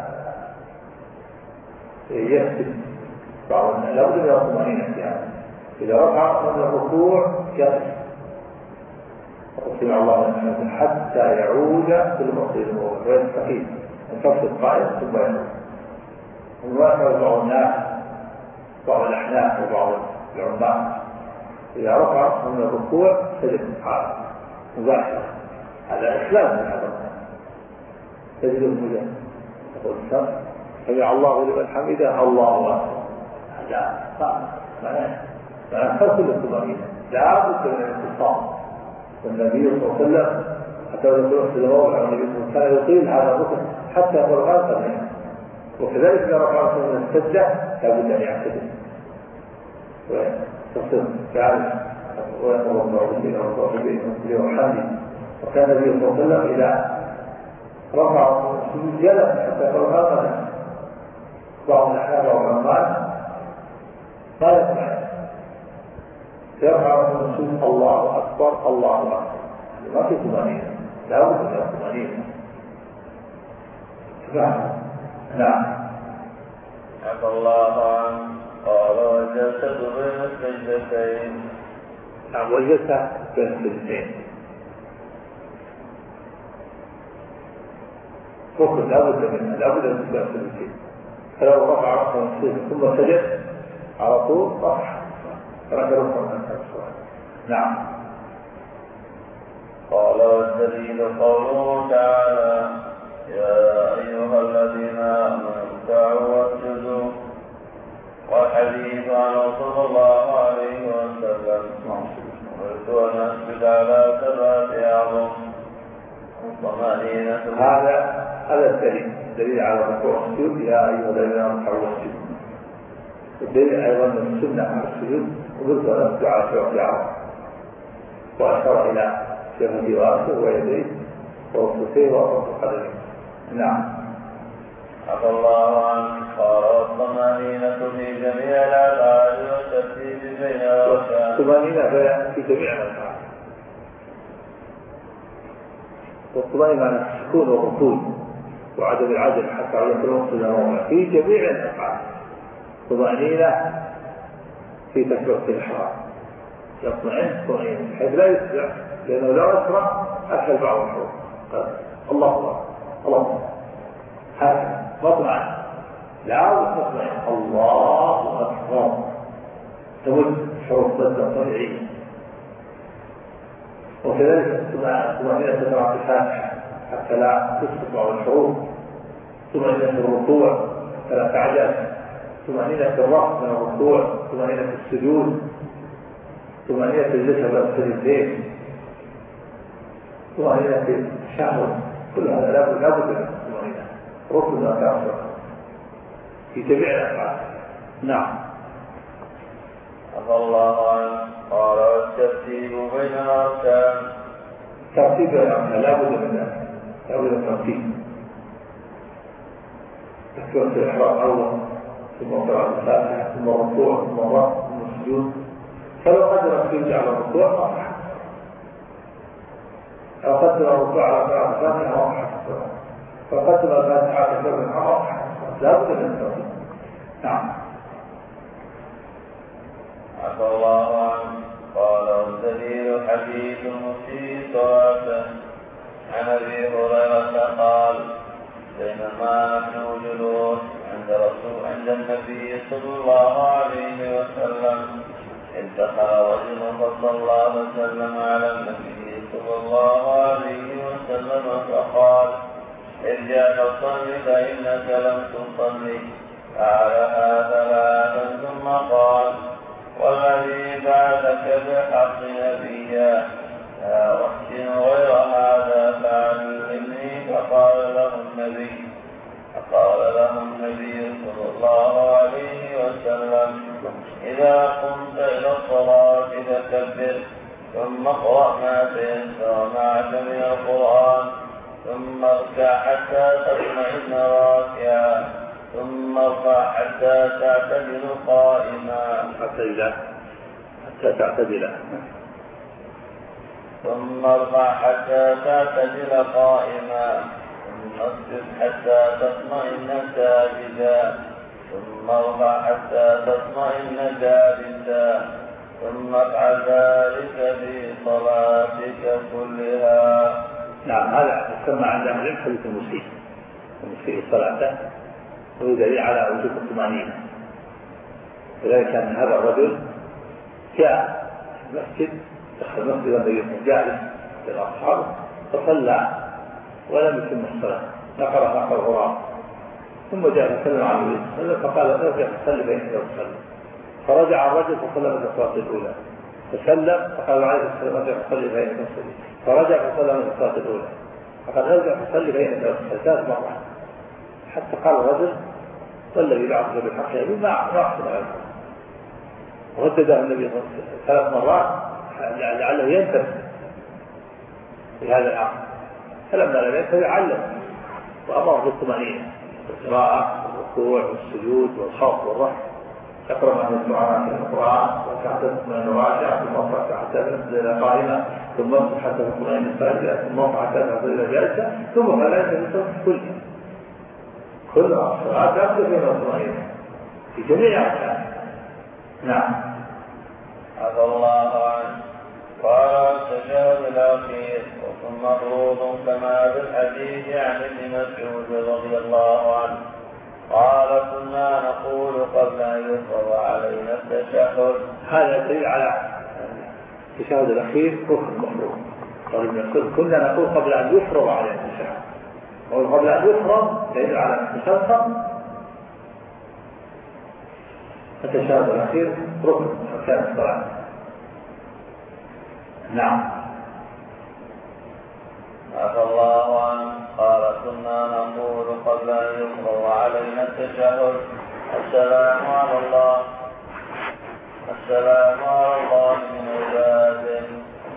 بعض الناس لا بد من الطمأنينة هذا إذا رفع من الركوع جلس وسمع الله لمن حتى يعود في المصير ويستقيم ينتصب قائم ثم يعود وما بعض الناس؟ بعض الأحناف وبعض العلماء إذا رفع من الركوع سجد هذا مباشرة. هذا إسلام من سجد مجرد يقول سمع الله لمن حمده الله أكبر. هذا صعب معناه. ترك الطمأنينة لا بد من الاتصال. والنبي صلى الله عليه وسلم حتى يقول في الموضع النبي صلى الله عليه وسلم كان يطيل هذا الركن. حتى يقول غالبا وكذلك إذا رفع من السجدة لابد أن يعتدل. ويتصل فعلا الله إلى رسوله وحمده وكان النبي صلى الله عليه وسلم اذا رفع السجود جلس حتى يقول غالبا بعض الاحيان والعلماء ما يسمع يرفع الرسول الله اكبر الله اكبر ما في طمانينه لا بد من الطمانينه نعم بين السجدتين ركن لا بد منها لا بد من بين السجدتين فلو رفع من السجد ثم سجد على طول رفع. رفع ركن نعم. قال والدليل قوله تعالى يا أيها الذين آمنوا اركعوا واسجدوا. والحديث عنه صلى الله عليه هذا هذا الدليل الدليل على الركوع والسجود يا أيها الذين اركعوا واسجدوا الدليل أيضا من السنة على السجود أسجد على سبعة أعظم وأشار إلى جبهته وأرضه ويديه وركبتيه وأطراف قدميه نعم. عفى الله عنه قال والطمأنينة في جميع الأفعال والترتيب بين الأركان الطمأنينة في جميع الأفعال والطمأنينة معنى السكون والركود وعدم العجل حتى عدم الوقت إلى في جميع الأفعال طمأنينة في تكبيرة الإحرام يطمئن طمأنينة بحيث لا يسرع لأنه لو أسرع أكل بعض الحروف قال الله الله أكبر هكذا مطمئن لا تطمئن الله أكبر تمد حروف مادة طبيعية وكذلك الطمأنينة تقرأ في الفاتحة حتى لا تسقط بعض الحروف. طمأنينة الركوع فلا تعجل. طمأنينة الرفع من الركوع. طمأنينة السجود طمأنينة الجسد والسجدين طمأنينة الشهوة كل هذا لابد لابد من الطمأنينة ركن أركان في جميع الأفعال نعم. الله عنه قال والترتيب بين الأركان ترتيب الأركان لابد من ذلك لابد من الترتيب تكبيرة الإحرام أول ثم قراءة الفاتحة ثم الركوع ثم الرفع ثم السجود فلو قدر السجود على الركوع صح أو قدم الركوع على قراءة الفاتحة وضحت الصلاة فقدم الفاتحة على سبب الحرام لا بد من التوحيد نعم عفى الله عنه. قال والدليل حديث المسيء صلاته عن أبي هريرة قال بينما نحن جلوس عند رسول عند النبي صلى الله عليه وسلم. انتقل رجل فصلى وسلم على النبي صلى الله عليه وسلم فقال ارجع فصل فإنك لم تصلي. قالها ثلاثا ثم قال والذي بعثك بحق نبيا لا أحسن غير هذا فعلمني فقال له النبي فقال له النبي صلى الله عليه وسلم إذا قمت إلى الصلاة فكبر ثم اقرأ ما تيسر معك من القرآن ثم اركع حتى تطمئن راكعا ثم ارفع حتى تعتدل قائما. حتى حتى تعتدل. ثم ارفع حتى تعتدل قائما. ثم اسجد حتى تطمئن ساجدا ثم ارفع حتى تطمئن جالسا ثم افعل ذلك في صلاتك كلها. نعم هذا يسمى عند أهل العلم حديث المسيء. المسيء صلاته وهو دليل على وجوب الطمانينه لذلك أن هذا الرجل جاء المسجد دخل المسجد النبي جالس للاصحاب فصلى ولم يتم الصلاة. نقر نقر غراب ثم جاء فسلم على النبي صلى الله وسلم فقال ارجع فصلي فانك لو تصلي فرجع الرجل فصلى من الصلاة الأولى. فسلم فقال عليه السلام ارجع فصلي فإنك تصلي فرجع فصلى من الصلاة الأولى. فقال ارجع فصلي فإنك تصلي ثلاث مرات. حتى قال الرجل والذي بعثك بالحق ما ما أحسن غيره ردده النبي صلى الله عليه وسلم ثلاث مرات لعله ينتبه لهذا الأمر فلما لم ينتبه علم. وأمره بالطمأنينة القراءة والركوع والسجود والخوف والرحمة يقرأ عن الدعاء في القرآن وتحدث من الراجع ثم اصبح حتى تنزل إلى قائمة ثم اصبح حتى تطمئن ساجدة ثم اصبح حتى تنزل إلى جالسة ثم فلا ينزل كل كل الصلاة تبدو في الطمأنينة في جميع أركانها نعم. عفى الله عنه. قال التشهد الأخير. وكن مفروض كما في الحديث عن ابن مسعود رضي الله عنه. قال كنا نقول قبل أن يفرض علينا التشهد. هذا دليل على التشهد الأخير ركن مفروض. قال ابن مسعود كنا نقول قبل أن يفرض علينا التشهد. قبل أن يفرض دليل على التشهد التشهد الأخير ركن أركان الصلاة. نعم. عفى الله عنه قال كنا نقول قبل أن يفرض علينا التشهد. السلام على الله. السلام على الله من عباده.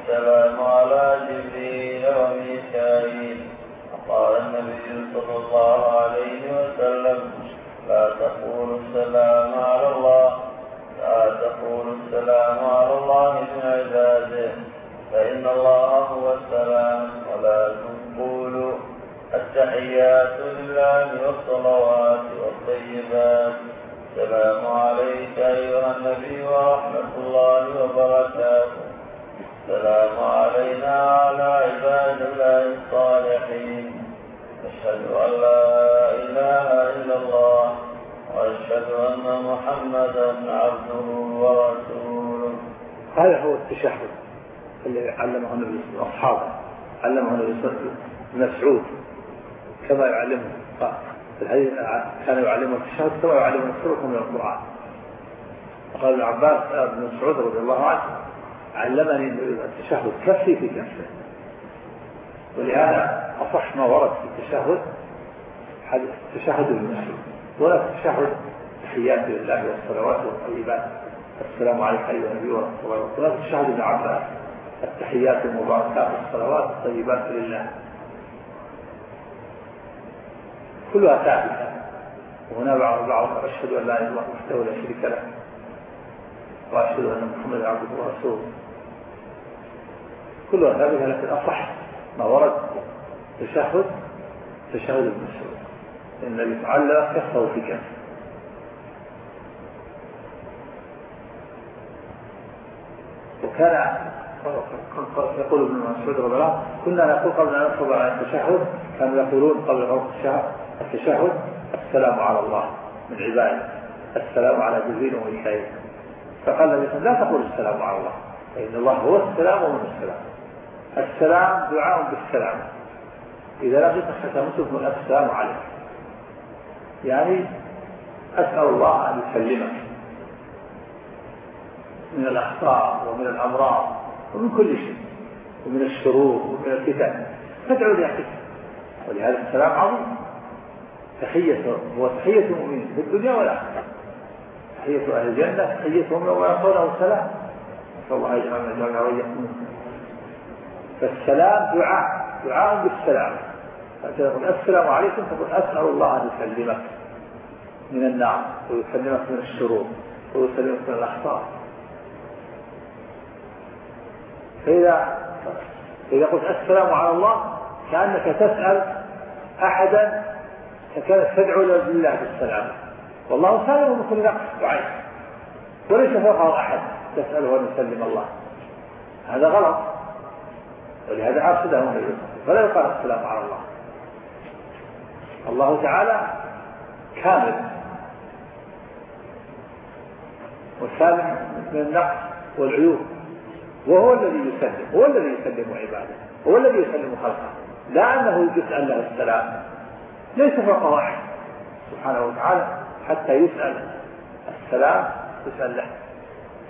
السلام على جبريل وميكائيل قال النبي صلى الله عليه وسلم. لا تقولوا السلام على الله. لا تقولوا السلام على الله من عباده. فإن الله هو السلام. ولكن قولوا التحيات لله والصلوات والطيبات. السلام عليك أيها النبي ورحمة الله وبركاته. السلام علينا وعلى عباد الله الصالحين. أشهد أن لا إله إلا الله وأشهد أن محمدا عبده ورسوله. هذا هو التشهد الذي علمه النبي أصحابه. علمه النبي وسلم مسعود كما يعلمه الحديث كان يعلمه التشهد كما يعلمه السورة من القرآن. وقال ابن عباس ابن مسعود رضي الله عنه علمني التشهد كفي في كفه. ولهذا أصح ما ورد في التشهد التشهد المسلم ولا التشهد تحيات لله والصلوات والطيبات. السلام عليك أيها النبي ورحمة الله وبركاته. التشهد ابن عباس التحيات المباركات والصلوات الطيبات لله. كلها ثابتة. وهنا بعض بعض أشهد أن لا إله إلا الله وحده لا شريك له. وأشهد أن محمدا عبده ورسوله. كلها ثابتة لكن أصح ما ورد تشهد تشهد ابن مسعود إن النبي تعالى كفه في كفه وكان يقول ابن مسعود رضي الله كنا نقول قبل أن نفرض على التشهد كانوا يقولون قبل التشهد السلام على الله من عباده السلام على جبريل وميكائيل. فقال النبي لا تقول السلام على الله فإن الله هو السلام ومن السلام. السلام دعاء بالسلام. إذا لقيت ختمته السلام عليك. يعني أسأل الله أن يسلمك. من الأخطاء ومن الأمراض ومن كل شيء. ومن الشرور ومن الفتن. تدعو لأخيك ولهذا السلام عظيم. تحية هو تحية المؤمنين في الدنيا والآخرة. تحية أهل الجنة تحيتهم يوم يلقونه السلام. نسأل الله يجعلنا جميعا وإياكم. فالسلام دعاء دعاء بالسلام. فأنت تقول السلام عليكم. تقول أسأل الله أن يسلمك من النار ويسلمك من الشرور ويسلمك من الأخطاء. فإذا إذا قلت السلام على الله كأنك تسأل أحدا فكانت تدعو لله بالسلام. والله سالم من كل نقص وعيب وليس فوقه أحد تسأله أن يسلم الله. هذا غلط. ولهذا أرشده النبي فلا يقال السلام على الله. الله تعالى كامل. وسالم من النقص والعيوب. وهو الذي يسلم. هو الذي يسلم عباده. هو الذي يسلم خلقه. لا أنه يسال له السلام. ليس فوق واحد. سبحانه وتعالى حتى يسأل السلام يسأل له.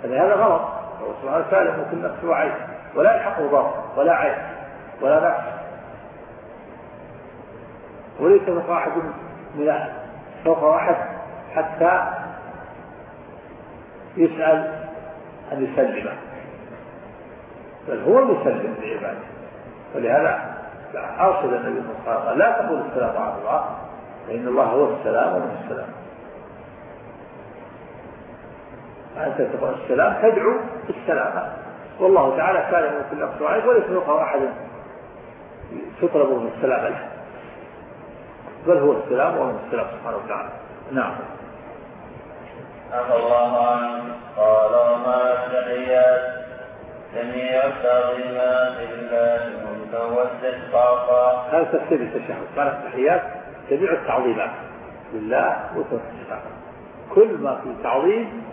فلهذا غلط. هو سبحانه سالم من كل نفس وعيب. ولا يلحقه ضر ولا عيب ولا نقص وليس فوق واحد من فوق واحد حتى يسأل أن يسلمه بل هو المسلم لعباده ولهذا أرشد النبي صلى الله عليه وسلم لا تقول السلام على الله فإن الله هو السلام ومن السلام. أنت تقول السلام تدعو بالسلامة. والله تعالى سالم من كل نفس وعيب وليس فوقه أحد. تطلب من السلام له بل هو السلام ومن السلام سبحانه وتعالى. نعم. عفى الله عنه قال وما التحيات جميع التعظيمات لله ملكا واستحقاقا هذا تفسير التشهد قال التحيات جميع التعظيمات لله وصفة استحقاق كل ما في تعظيم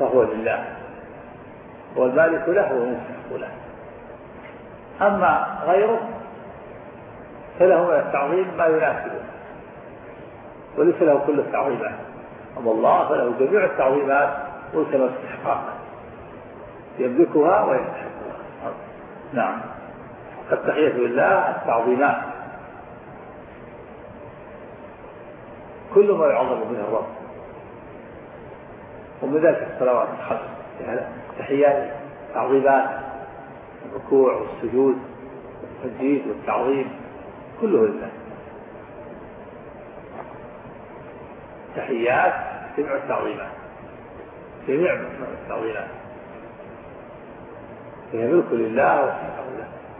فهو لله. والمالك له والمستحق له. أما غيره فله من التعظيم ما يناسبه. وليس له كل التعظيمات. أما الله فله جميع التعظيمات وليس له استحقاق يملكها ويستحقها. نعم. التحية لله التعظيمات. كل ما يعظم به الرب. ومن ذلك الصلوات الخمس. تحيات تعظيمات الركوع والسجود والتمجيد والتعظيم كله لله. تحيات جميع التعظيمات جميع التعظيمات. هي ملك لله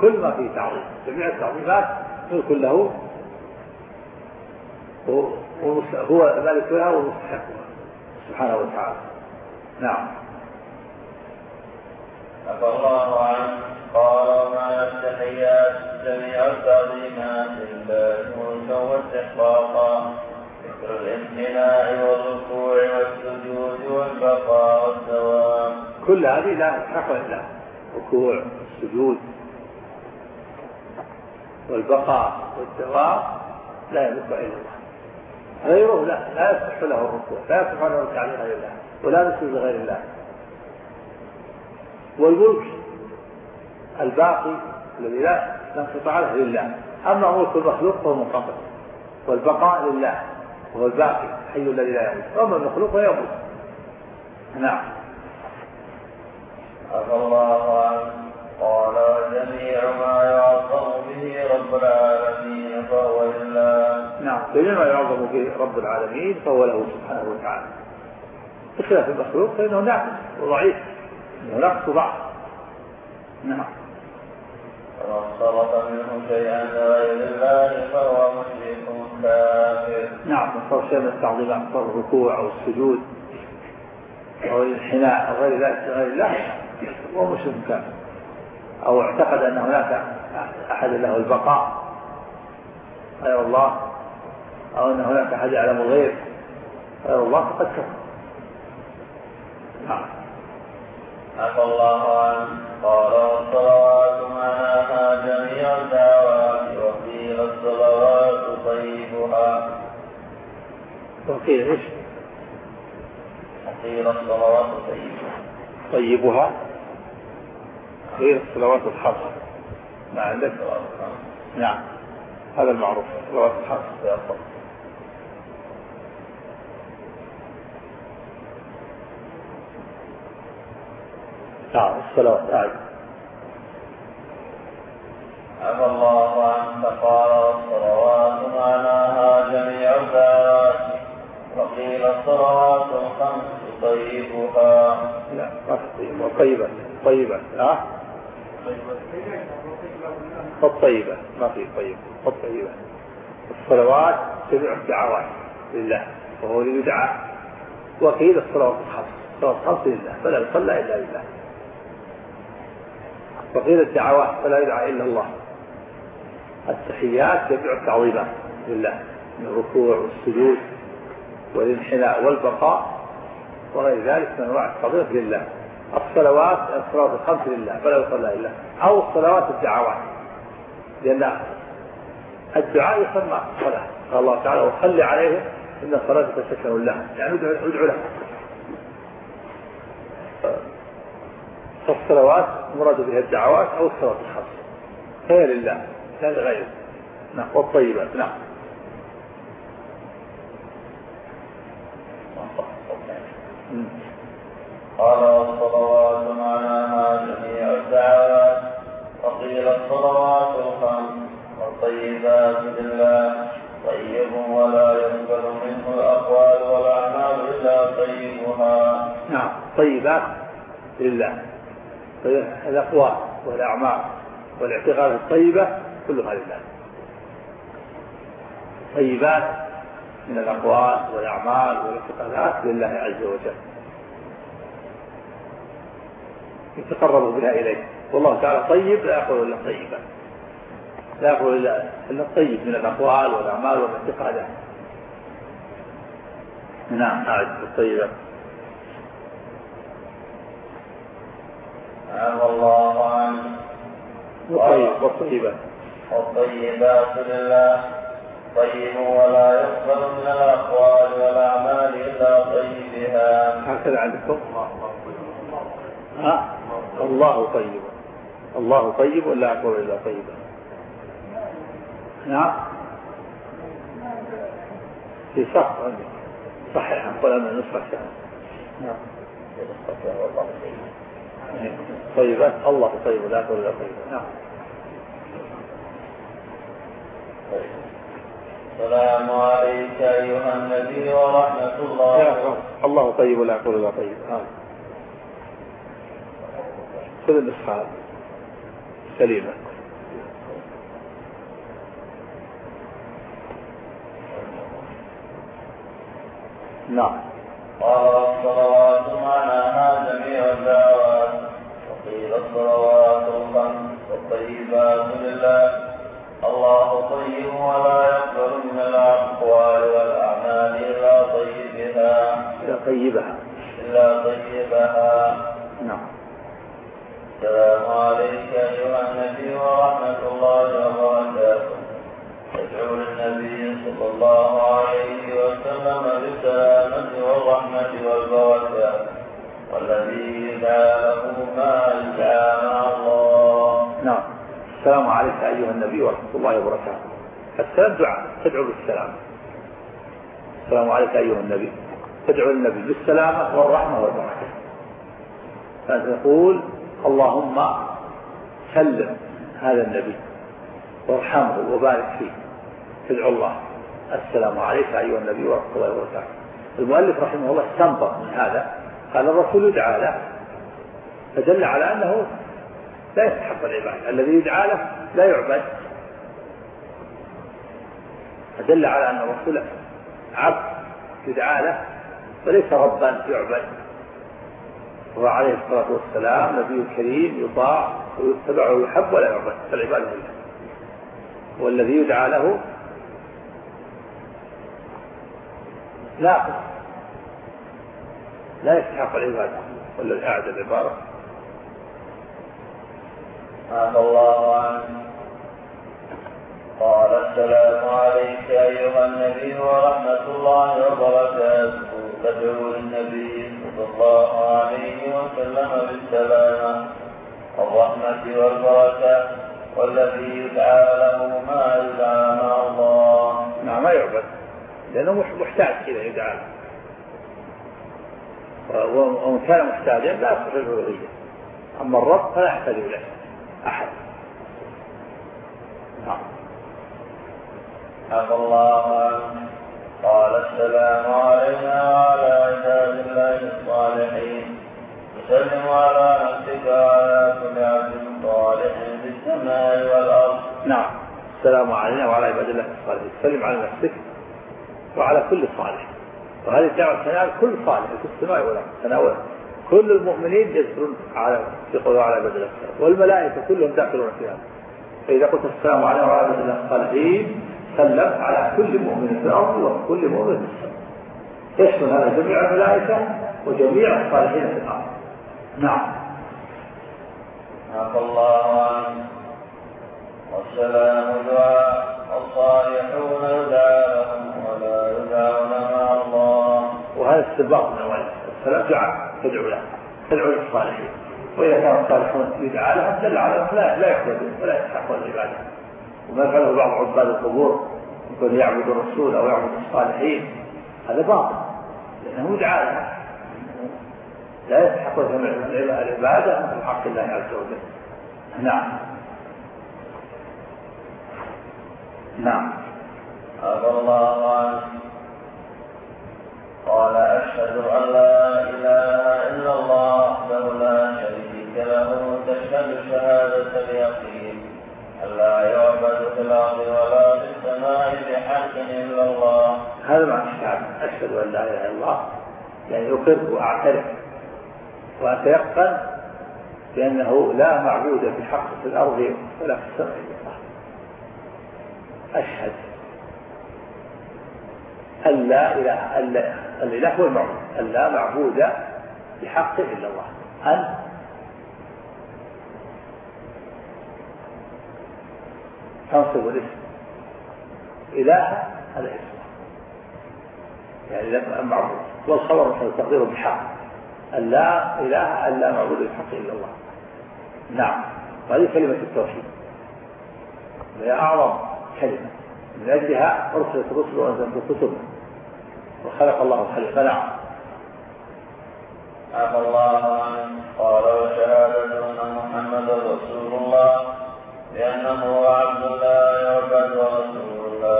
كل ما فيه تعظيم جميع التعظيمات ملك له هو مالك لها ومستحقها. سبحانه وتعالى. نعم. عفى الله عنه قال وما التحيات جميع التعظيمات لله ملكا واستحقاقا ذكر الامتناع والركوع والسجود والبقاء والدوام. كل هذه لا تستحق الا الركوع والسجود والبقاء والدوام لا يملك إلا الله. غيره لا لا يصح له الركوع لا يصح له الركوع لغير الله ولا نسجد لغير الله. والملك الباقي الذي لا انقطاع له لله. أما ملك المخلوق فهو منقطع والبقاء لله. وهو الباقي الحي الذي لا يموت. واما المخلوق فيموت نعم. عفى الله عنه. قال جميع ما يعظم به رب العالمين فهو لله. نعم. جميع ما يعظم به رب العالمين فهو له سبحانه وتعالى. بخلاف المخلوق فإنه ناقص وضعيف. انه نقص ضعف نعم. ومن صرف منه شيئا لغير الله فهو مشرك كافر. نعم من صرف شيئا من التعظيمات صرف الركوع أو السجود أو الانحناء أو غير ذلك لغير الله وهو مشرك كافر. أو اعتقد أن هناك أحد له البقاء غير الله أو أن هناك أحد يعلم الغيب غير الله فقد كفر. نعم. عفى الله عنه. قال والصلوات معناها جميع الدعوات وقيل الصلوات طيبها. وقيل إيش؟ وقيل الصلوات طيبها. طيبها؟ غير الصلوات الخمس ما عندك؟ نعم. هذا المعروف الصلوات الخمس نعم الصلوات. نعم. عفى الله عنك قال والصلوات معناها جميع الدعوات وقيل الصلوات الخمس طيبها. لا ما في طيب وطيبة طيبة. ها الطيبة ما في طيب. الطيبة الصلوات جميع الدعوات لله وهو يدعى وقيل الصلوات الخمس. الصلوات الخمس لله فلا يصلى إلا لله. وقيل الدعوات فلا يدعى إلا الله. التحيات جميع التعظيمات لله من الركوع والسجود والانحناء والبقاء وغير ذلك من أنواع التعظيم لله. الصلوات الصلوات الخمس لله فلا يصلى إلا أو الصلوات الدعوات لأن الدعاء يسمى صلاه قال الله تعالى وصل عليهم إن صلاتك سكن له يعني ادعو له فالصلوات مراد بها الدعوات أو الصلاه الخمس. هي لله. لا لغيره نعم. والطيبات. نعم. قال والصلوات معناها جميع الدعوات وقيل الصلوات الخمس والطيبات لله طيب ولا يقبل منه الأقوال والأعمال إلا طيبها. نعم. طيبات لله. الأقوال والأعمال والاعتقاد الطيبة كلها لله طيبات من الأقوال والأعمال والاعتقادات لله عز وجل. يتقرب بها إليه. والله تعالى طيب لا يقول إلا طيبا لا يقول إلا الطيب من الأقوال والأعمال والاعتقادات. نعم أعد عفى الله عنه والطيب والطيبات والطيبات لله طيب ولا يقبل من الأقوال والأعمال إلا طيبها هكذا عندكم ها الله طيب الله طيب ولا أقول إلا طيبا نعم في صح صحيح أنا نسخة نعم طيبات الله طيب لا أقول إلا طيبا نعم. السلام عليك أيها النبي ورحمة الله. الله طيب ولا أقول إلا طيب نعم. خذ النسخة سليمة. نعم. طيب طيبها إلا طيبها نعم السلام عليك أيها النبي ورحمة الله وبركاته صلى الله عليه وسلم بالسلامة والرحمة والبركة والذي يدعى له ما يدعى مع الله. نعم. السلام عليك أيها النبي ورحمة الله وبركاته. السلام دعاء. تدعو بالسلام. السلام عليك أيها النبي. تدعو النبي بالسلامة والرحمة والبركة. فتقول اللهم سلم هذا النبي وارحمه وبارك فيه. تدعو الله. السلام عليك أيها النبي ورحمة الله وبركاته. المؤلف رحمه الله استنبط من هذا. قال الرسول يدعى له. فدل على أنه لا يستحق العبادة. الذي يدعى له لا يعبد. فدل على أن الرسول عبد يدعى له وليس ربا يعبد. هو عليه الصلاة والسلام نبي كريم يطاع ويتبع ويحب ولا يعبد. فالعبادة لله. والذي يدعى له ناقص لا يستحق العبادة. ولا أعد العبارة. عفى الله عنه قال السلام عليك أيها النبي ورحمة الله وبركاته. تدعو للنبي صلى الله عليه وسلم بالسلامة. والرحمة والبركة والذي يدعى له ما يدعى مع الله. نعم ما يعبد. لأنه محتاج كذا يدعى ومن كان محتاجا لا يصح الألوهية أما الرب فلا يحتاج إليه أحد. نعم. عفى الله عنه. قال السلام علينا وعلى عباد الله الصالحين. وسلم على نفسك وعلى كل عبد صالح في السماء والأرض. نعم. السلام علينا وعلى عباد الله الصالحين. سلم على نفسك. وعلى كل صالح. وهذه الدعوة تنال كل صالح في السماء تناول كل المؤمنين يدخلون على يقولوا على عباد الله والملائكة كلهم داخلون في هذا. فإذا قلت السلام علينا وعلى الله الصالحين سلمت على كل مؤمن في الأرض وكل مؤمن في السماء. يشمل هذا جميع الملائكة وجميع الصالحين في الأرض. نعم. عفى الله عنه والسلام دعاء والصالحون لهم وهذا استنباط من اول السلام دعاء تدعو له. تدعو للصالحين وإذا كان الصالحون يدعى لهم دل على لا لا ولا يستحقون العبادة. وما فعله بعض عباد القبور يكون يعبد الرسول أو يعبد الصالحين. هذا باطل. لأنه يدعى له. لا يستحق العبادة مثل حق الله عز وجل. نعم. نعم. عفى الله عنه قال أشهد أن لا إله إلا الله شريك له تشهد شهادة اليقين أن لا يعبد في الأرض ولا في السماء بحق إلا الله. هذا معنى أشهد أن لا إله إلا الله يعني وأعترف وأتيقن بأنه لا معبود بحق في الأرض ولا في السماء. إلا الله أشهد. أن لا إله أن الإله هو المعبود. أن لا معبود بحق إلا الله. أن تنصب الاسم. إله هذا اسم. يعني معبود. والخبر مثل تقديره بحق. أن لا إله أن لا معبود بحق إلا الله. نعم. وهذه كلمة التوحيد. وهي أعظم كلمة. من أجلها أرسلت الرسل وأنزلت الكتب. وخلق الله الخلق نعم عفى الله عنه قال وشهادة أن محمدا رسول الله لأنه عبد الله يعبد ورسول الله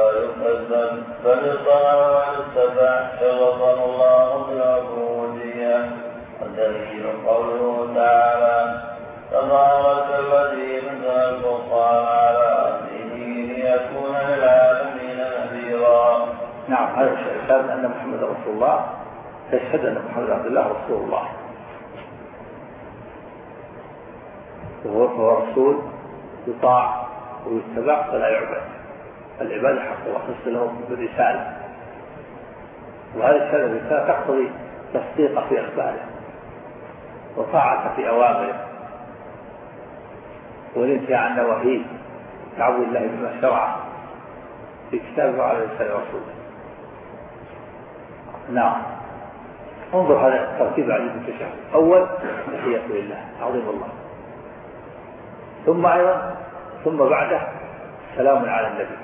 بل اطاع واتبع شرفه الله بالعبودية والدليل قوله تعالى تبارك الذي نزل الفرقان على عبده ليكون للعالمين. نعم هذا الشهادة أن محمد رسول الله. تشهد أن محمد عبد الله رسول الله. وهو رسول يطاع ويتبع فلا يعبد. العبادة حق وخص له بالرسالة وهذه الرسالة تقتضي تصديقه في أخباره وطاعته في أوامره. والانتهاء عن نواهيه. تعبد الله بما شرع. في كتابه وعلى لسان رسوله نعم. انظر هذا الترتيب عجيب التشهد أول تحيه لله تعظيم الله. ثم أيضا ثم بعده سلام على النبي.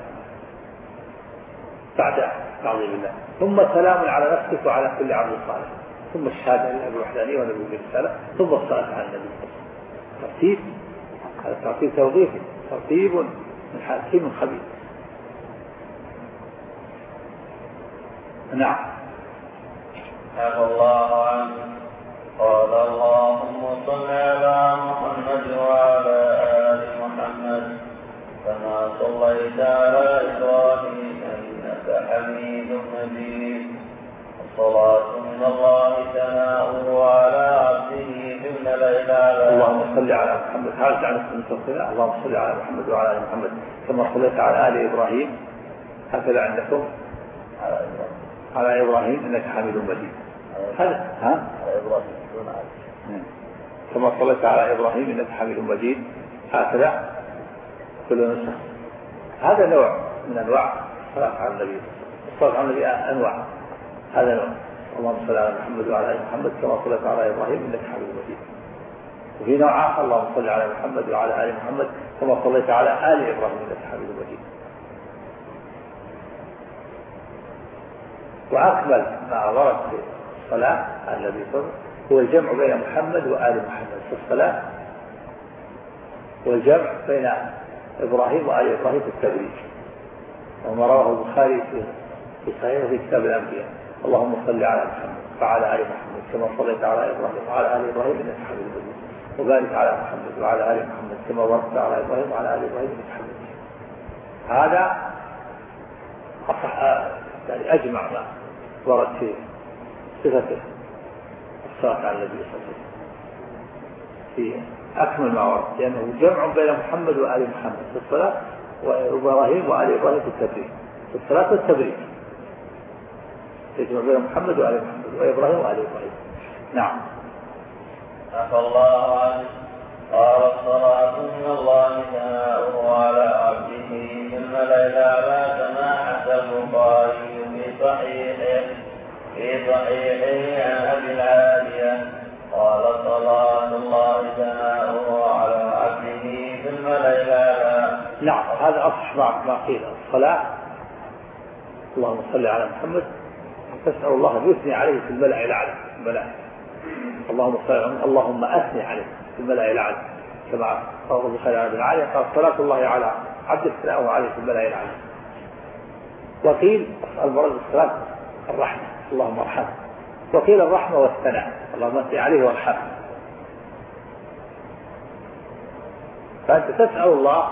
بعد تعظيم الله. ثم سلام على نفسك وعلى كل عبد صالح ثم الشهادة لله بالوحدانيه ونبي بالرساله ثم الصلاة على النبي. ترتيب. هذا ترتيب توظيفي ترتيب من حكيم خبير. نعم. عفى الله عنه. قال اللهم صل على محمد وعلى آل محمد كما صليت على إبراهيم إنك حميد مجيد. الصلاة من الله ثناؤه على عبده بالملأ الأعلى اللهم صل على محمد. هذا تعرف من اللهم صل على محمد وعلى آل محمد كما صليت على آل إبراهيم. هكذا عندكم. على إبراهيم. على إبراهيم إنك حميد مجيد. ها. كما صليت على إبراهيم إنك حميد مجيد. هكذا كل نسخ هذا نوع من أنواع الصلاة على النبي. الصلاة على النبي أنواع. هذا نوع. اللهم صل على محمد وعلى آل محمد كما صليت على إبراهيم إنك حميد مجيد. وفي نوع آخر اللهم صل على محمد وعلى آل محمد كما صليت على آل إبراهيم إنك حميد مجيد. وأكمل ما ورد عليه وسلم. هو الجمع بين محمد وآل محمد في الصلاة. والجمع بين إبراهيم وآل إبراهيم في التبريج. وما رواه البخاري في في صحيح في كتاب الأنبياء. اللهم صل على محمد وعلى آل محمد كما صليت على إبراهيم وعلى آل إبراهيم إنك حميد مجيد. وبارك على محمد وعلى آل محمد كما باركت على إبراهيم وعلى آل إبراهيم إنك حميد مجيد. هذا أصح يعني أجمع ما ورد في صفته الصلاه على النبي صلى الله عليه وسلم. في أكمل ما ورد لأنه جمع بين محمد وآل محمد في الصلاة وإبراهيم وآل إبراهيم في التبريك في الصلاة والتبريك يجمع بين محمد وآل محمد وإبراهيم وآل إبراهيم. نعم. عفى الله عنه. قال الصلاة من الله ثناؤه على عبده الملأ الأعلى كما حكى البخاري في صحيحه. في صحيحه عن أبي العالية قال صلاة الله ثناؤه على عبده في الملأ الأعلى نعم هذا أصح ما قيل الصلاة اللهم صل على محمد. تسأل الله أن يثني عليه في الملأ الأعلى الملائكة اللهم صل اللهم أثني عليه في الملأ الأعلى. كما قال البخاري عن ابن علي قال صلاة الله على عبد الثناء عليه في الملأ الأعلى. وقيل المراد بالصلاة الرحمة. اللهم ارحمه. وقيل الرحمة والثناء اللهم اثني عليه وارحمه. فأنت تسأل الله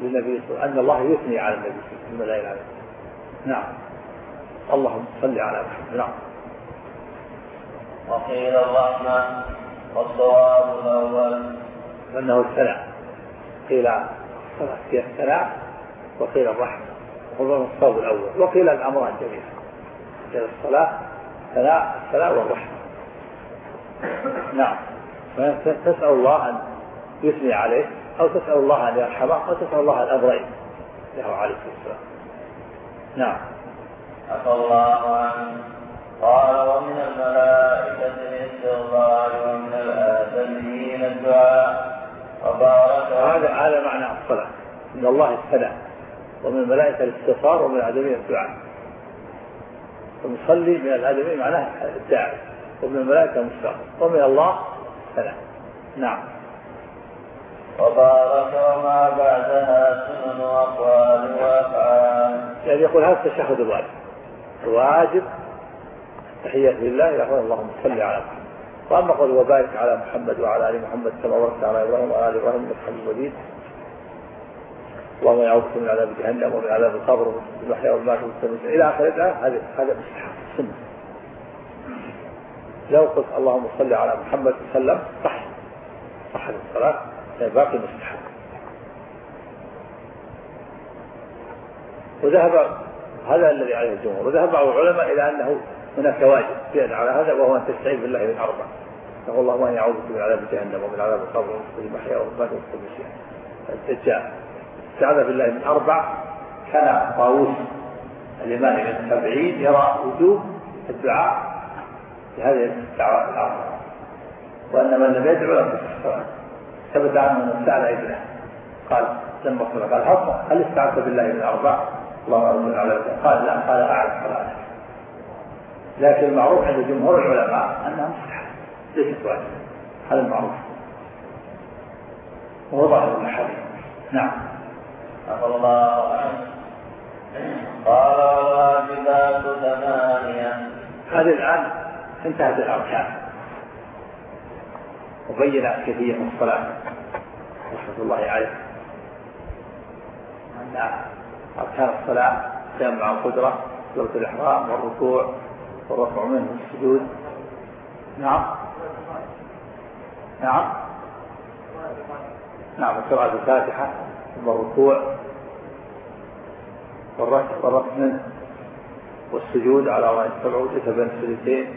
للنبي صلى الله عليه وسلم أن الله يثني على النبي في الملأ الأعلى نعم. اللهم صل على محمد. نعم. وقيل الرحمة والصواب الأول. أنه الثناء قيل الثناء وقيل الرحمة. هو الصواب الأول. وقيل الأمران جميعا. إلى الصلاة. ثناء الثناء والرحمة. نعم. تسأل الله أن يثني عليه أو تسأل الله أن يرحمه أو تسأل الله الأمرين له عليه الصلاة والسلام نعم. عفى الله عنه. قال ومن الملائكة الاستغفار ومن الآدميين الدعاء. وبارك هذا هذا معنى الصلاة. إن الله السلام ومن الملائكة الاستغفار ومن الآدميين الدعاء. المصلي من الآدميين معناه الداعي ومن الملائكة المستغفر ومن الله السلام نعم. وبارك وما بعدها سنن أقوال وأفعال. يعني يقول هذا التشهد الواجب. الواجب تحية لله يقول اللهم صل على محمد. وأما قول وبارك على محمد وعلى آل محمد كما باركت على إبراهيم وعلى ال إبراهيم إنك حميد مجيد. اللهم يعوذ من عذاب جهنم ومن عذاب القبر ومن المحيا والمات إلى آخر الدعاء هذا هذا مستحب سنة. لو قلت اللهم صل على محمد وسلم صح صح الصلاة باقي مستحب. وذهب هذا الذي عليه الجمهور وذهب بعض العلماء إلى أنه هناك واجب زيادة على هذا وهو أن تستعين بالله من أربع. تقول اللهم إني أعوذ بك من عذاب جهنم ومن عذاب القبر ومن المحيا والممات شيء الدجال استعاذ بالله من أربع كان طاووس الامام ابن السبعين يرى وجوب الدعاء بهذه الدعوات الاربع وأن من لم يدعو لم تصح الصلاه ثبت عنه انه سال إبنه. قال لما قال هل استعذت بالله من أربع؟ اللهم ارسل على قال لا. قال اعرف صلاتك لكن المعروف عند جمهور العلماء انها مستحب. ليست واجبه هذا المعروف. وهو ظاهر الحديث. نعم. هذه الآن انتهت الأركان. وبين كيفية الصلاة. رحمة الله عليه. أن أركان الصلاة قيام مع القدرة سورة الإحرام والركوع والرفع منه السجود نعم. نعم. نعم قراءة الفاتحة ثم الركوع والرفع والرفع منه والسجود على يستبعد ليس بين السجدتين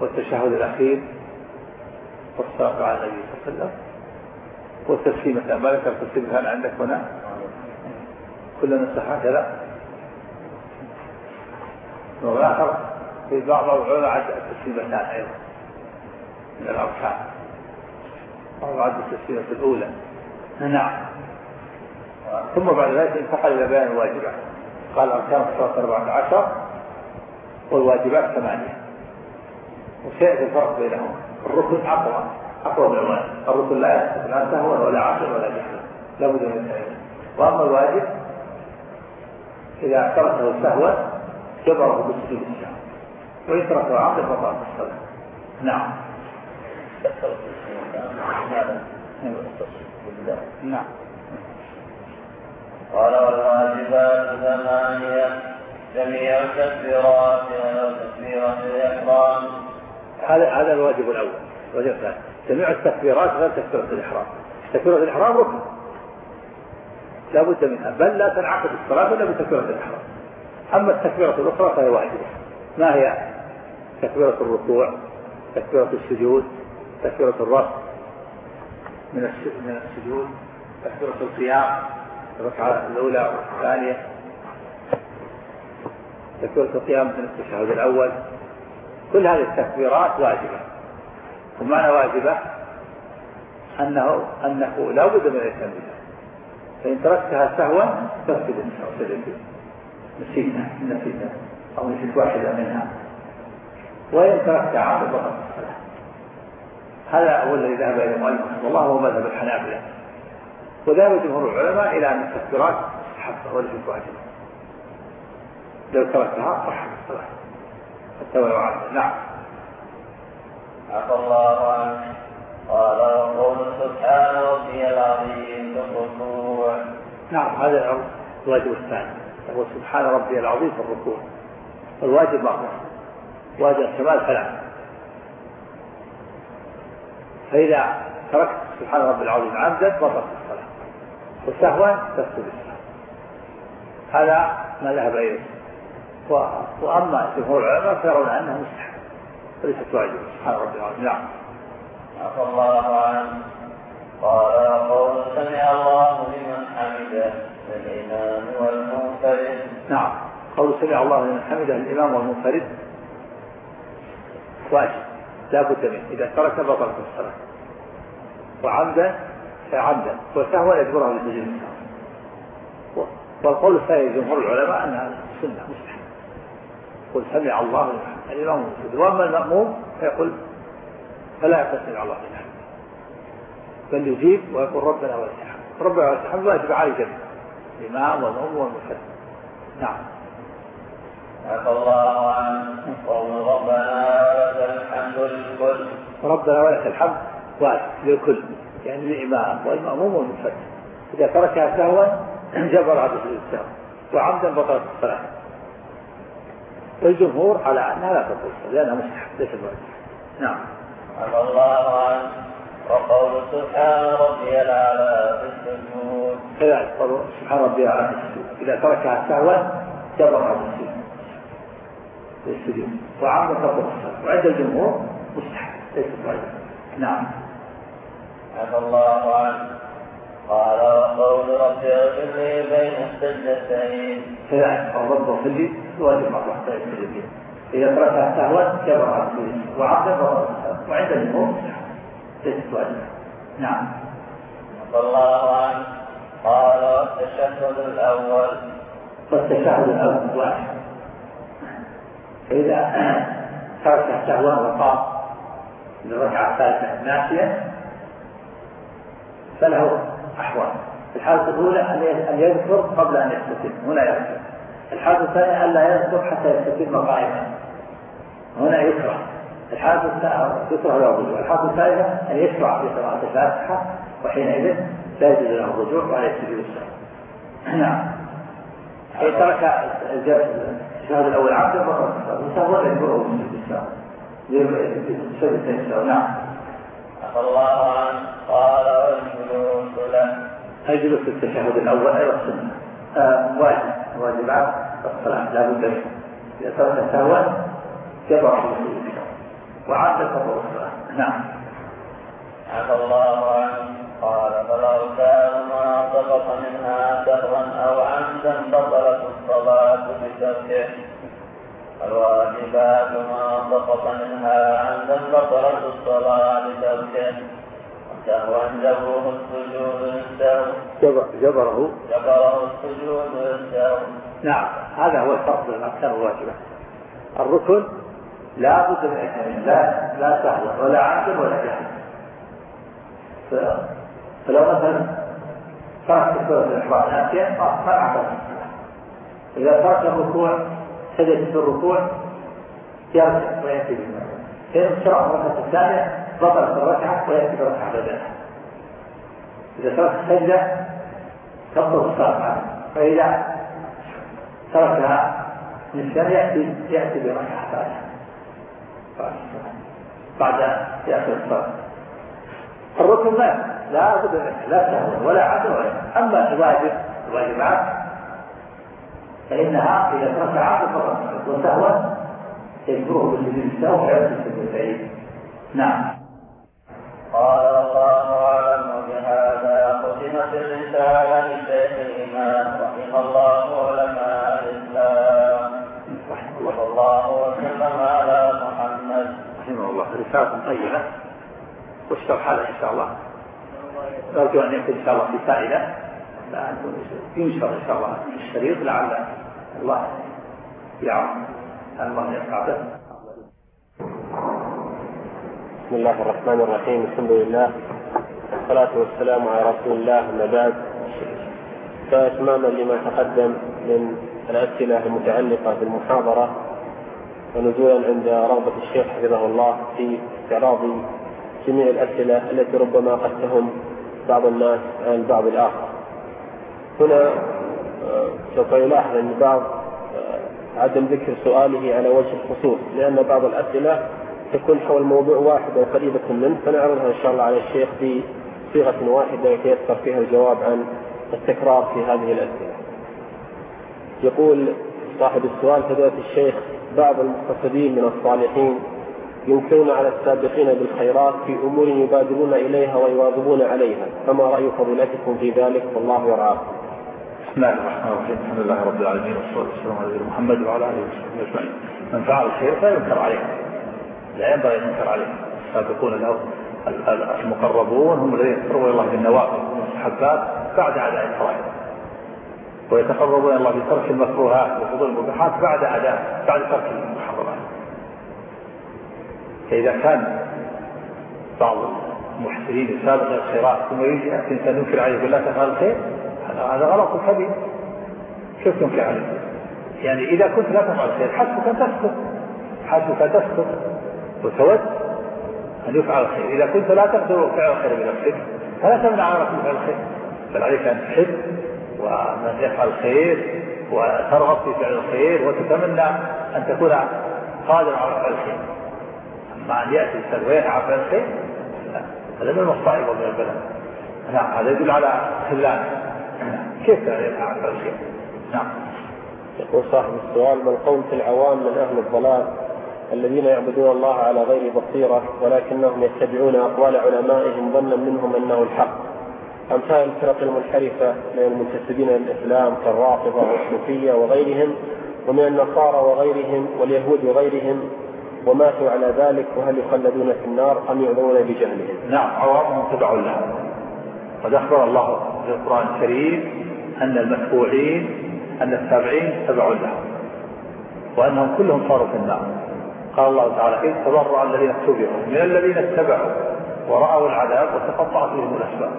والتشهد الأخير والصلاة على النبي صلى الله عليه وسلم. والتسليمة ما ذكر التسليمة عندك هنا؟ كلنا نصح هكذا والآخر في بعض العلماء عد التسليمتان أيضا. من الأركان. بعض عد التسليمة الأولى. نعم. ثم بعد ذلك انتقل إلى بيان الواجبات. قال أركان الصلاة أربعة عشر والواجبات ثمانية. وسيأتي الفرق بينهم الركن أقوى أقوى من الواجب. الركن لا لا سهوا ولا عشر ولا جهل. لابد من التأويل وأما الواجب إذا تركه سهوا جبره بالسجود السهو وإن تركه عمدا فقط الصلاة. نعم. نعم. قال والواجبات ثمانية. جميع التكبيرات وتكبيرة الإحرام. هذا هذا الواجب الأول. الواجب الثاني. جميع التكبيرات غير تكبيرة الإحرام. تكبيرة الإحرام ركن. لا بد منها. بل لا تنعقد الصلاة إلا بتكبيرة الإحرام. أما التكبيرة الأخرى فهي واجبة. ما هي؟ تكبيرة الركوع تكبيرة السجود تكبيرة الرفع من السجود تكبيرة القيام. الركعة الأولى والثانية. تكبيرة القيام من التشهد الأول. كل هذه التكبيرات واجبة. ومعنى واجبة أنه أنه لا بد من الإتيان بها فإن تركتها سهوا تفسد السهو نسيتها نسيتها. أو نسيت واحدة منها. وإن عمدا بطلت الصلاة. هذا هو الذي ذهب إليه المؤلف رحمه الله وهو مذهب الحنابلة. وذهب جمهور العلماء إلى أن التكبيرات مستحبة وليست واجبة لو تركتها صحت الصلاة. حتى ولو عاد. نعم. عفى الله عنه قال وقول سبحان ربي العظيم في الركوع. نعم هذا الواجب الثاني. وهو سبحان ربي العظيم في الركوع. الواجب مرة واجب الكمال ثلاث فإذا تركت سبحان ربي العظيم عمدا بطلت الصلاة. وسهوا تفسد. هذا ما ذهب إليه وأما جمهور العلماء فيرون أنه مستحب. وليست واجبة سبحان ربي العظيم. نعم. عفى الله عنه. قال قول سمع الله لمن حمده للإمام والمنفرد. نعم. قول سمع الله لمن حمده للإمام والمنفرد. واجب. لا بد منه. إذا ترك بطلت الصلاة. وعمدا فعمدا وسهوا يجبره لسجود السهو. والقول الثاني جمهور العلماء أنها سنة مستحب قل سمع الله لمن الإمام المنفرد وأما المأموم فيقول فلا يقول سمع الله لمن بل يجيب ويقول ربنا ولك الحمد. ربنا ولك الحمد واجب على الجميع. الإمام والأم والمفسر نعم. عفى الله عنه قول ربنا ولك الحمد. للكل ربنا ولك الحمد. واجب. للكل. يعني للإمام والمأموم والمفسر إذا تركها سهوا جبر هذا السهو وعمدا بطلت الصلاة. والجمهور على أنها لا تطول لأنها مستحب ليست واجب نعم. عفى الله عنه وقول سبحان ربي الأعلى في السجود كذلك قول سبحان ربي الأعلى في السجود إذا تركها سهوا جبر على السجود السجود وعمد فرض الصلاة. وعند الجمهور مستحب ليس واجب نعم. عفى الله عنه. قال وقول رب اغفر لي بين السجدتين. كذلك قول رب اغفر لي واجب بين السجدتين إذا تركها سهوا جبر على الصلاة وعند مستحب ليست واجبة نعم. رضي الله عنه. قال والتشهد الأول. والتشهد الأول واحد فإذا ترك سهوا وقام للركعة الثالثة ناسيا فله أحوال. الحالة الأولى أن يذكر قبل أن يستتم هنا يذكر. الحالة الثانية ألا يذكر حتى يستتم قائما هنا يكره الحالة الثالثة يكره له الرجوع. الحالة الثالثة أن يشرع في قراءة الفاتحة وحينئذ لا يجوز له الرجوع ولا يسجد السهو نعم. إن ترك الشهادة الأول عبدا وسهوا يجبره مسجد السهو يسجد السهو نعم. الله عنه قال والجلوس له الجلوس في التشهد الأول أيضا. سنة آه واجب. واجبات الصلاة. لا بد منه إذا ترك سهوا مسجد السهو وعاد فضل الصلاة. نعم. عفى الله عنه. قال فلو كان ما سقط منها سهوا أو عمدا بطلت الصلاة بتركه الواجبات ما سقط منها عمدا بطلت الصلاة بتركه وسهوا جبره السجود للسهو جبر جبره. جبره السجود للسهو نعم هذا هو الفرق بين الأركان الواجبة. الركن؟ لا بد من اثنين لا لا سهوا ولا عمدا ولا جهل فلو مثلا ترك سورة الإحرام ناسيا ما عبد إذا ترك الركوع سجد في الركوع يرجع ويأتي بالمعنى فإن شرع الركعة الثانية بطلت الركعة ويأتي بركعة بدلها إذا ترك السجدة تبطل الصلاة فإذا تركها نسيان يأتي يأتي بركعة ثانية بعد يأخذ الصلاة. الركن ما لا بد لا سهوا ولا عدل ولا أما الواجب الواجبات فانها إذا ترك عدل فقط وسهوا يجبره بالسجود السهو ويأتي السجود نعم. قال الله أعلم بهذا ختمت الرسالة لشيخ الامام رحم الله علماء الإسلام. صلى الله وسلم على محمد. رحمه الله. رسالة طيبة. والشرح هذا إن شاء الله. نرجو أن يكون إن شاء الله في فائدة. ينشر إن شاء الله الشريط لعل الله يعلم الله ينفع به بسم الله الرحمن الرحيم. الحمد لله. والصلاة والسلام على رسول الله أما بعد. فإتماما لما تقدم من الأسئلة المتعلقة بالمحاضرة ونزولا عند رغبة الشيخ حفظه الله في استعراض جميع الأسئلة التي ربما قد تهم بعض الناس عن البعض الآخر. هنا سوف يلاحظ أن بعض عدم ذكر سؤاله على وجه الخصوص لأن بعض الأسئلة تكون حول موضوع واحد أو قريبة منه فنعرضها إن شاء الله على الشيخ بصيغة واحدة يتيسر فيها الجواب عن التكرار في هذه الأسئلة يقول صاحب السؤال فضيلة الشيخ بعض المقتصدين من الصالحين ينكرون على السابقين بالخيرات في أمور يبادرون إليها ويواظبون عليها، فما رأي فضيلتكم في ذلك؟ والله يرعاكم. بسم الله الرحمن الرحيم، الحمد لله رب العالمين والصلاة والسلام على محمد وعلى آله وصحبه أجمعين. من فعل الخير فلا ينكر عليه. لا ينبغي أن ينكر عليه. السابقون له المقربون هم الذين يقربون الله بالنوافل والمستحبات بعد أداء الفرائض. ويتقربون إلى الله بترك المكروهات وفضول المباحات بعد اداء بعد ترك المحرمات. فإذا كان بعض المحسنين يسابق الخيرات ثم يجي إنسان ينكر عليه يقول لا تفعل الخير هذا غلط كبير كيف تنكر عليه؟ يعني إذا كنت لا تفعل الخير حسبك أن تسكت. حسبك أن تسكت. وتود أن يفعل الخير. إذا كنت لا تقدر فعل الخير بنفسك فلا تمنع على من فعل الخير. بل عليك أن تحب ومن يفعل الخير وترغب في فعل الخير وتتمنى أن تكون قادرا على فعل الخير. مع أن يأتي الإنسان وينعى فعل الخير هذا من المصائب ومن البلاء نعم هذا يدل على خلان كيف الخير نعم. يقول صاحب السؤال ما القول في العوام من أهل الضلال الذين يعبدون الله على غير بصيرة ولكنهم يتبعون أقوال علمائهم ظنا منهم أنه الحق؟ امثال الفرق المنحرفة من المنتسبين للاسلام كالرافضة والصوفية وغيرهم ومن النصارى وغيرهم واليهود وغيرهم وماتوا على ذلك وهل يخلدون في النار أم يعذرون بجهلهم؟ نعم عوامهم تبع لهم قد أخبر الله في القرآن الكريم أن المتبوعين أن التابعين تبع لهم وأنهم كلهم صاروا في النار. قال الله تعالى إذ تبرأ الذين اتبعوا من الذين اتبعوا ورأوا العذاب وتقطعت بهم الأسباب.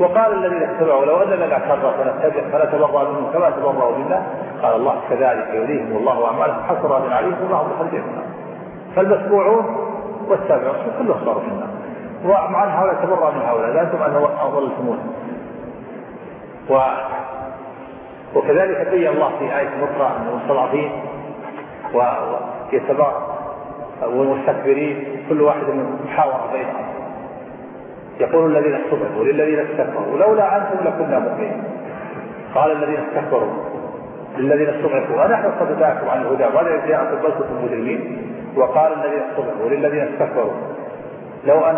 وقال الذين اتبعوا لو أن لنا كرة فنتبع فنتبرأ منهم كما تبرأوا منا. قال الله كذلك يريهم الله أعمالهم حسرات عليهم مخرجهم النار فالمتبوعون والتابعون كلهم صاروا في النار. ومع ان هؤلاء تبرأ من هؤلاء لا أنتم ان اضللتموه و وكذلك بين الله في آية أخرى أن المستضعفين ويتبارى والمستكبرين كل واحد منهم محاورة بينهم. يقول الذين استضعفوا للذين استكبروا لولا أنتم لكنا مؤمنين. قال الذين استكبروا للذين استضعفوا أنحن صددناكم عن الهدى ولا جاءكم بل كنتم مجرمين. وقال الذين استضعفوا للذين استكبروا لو أن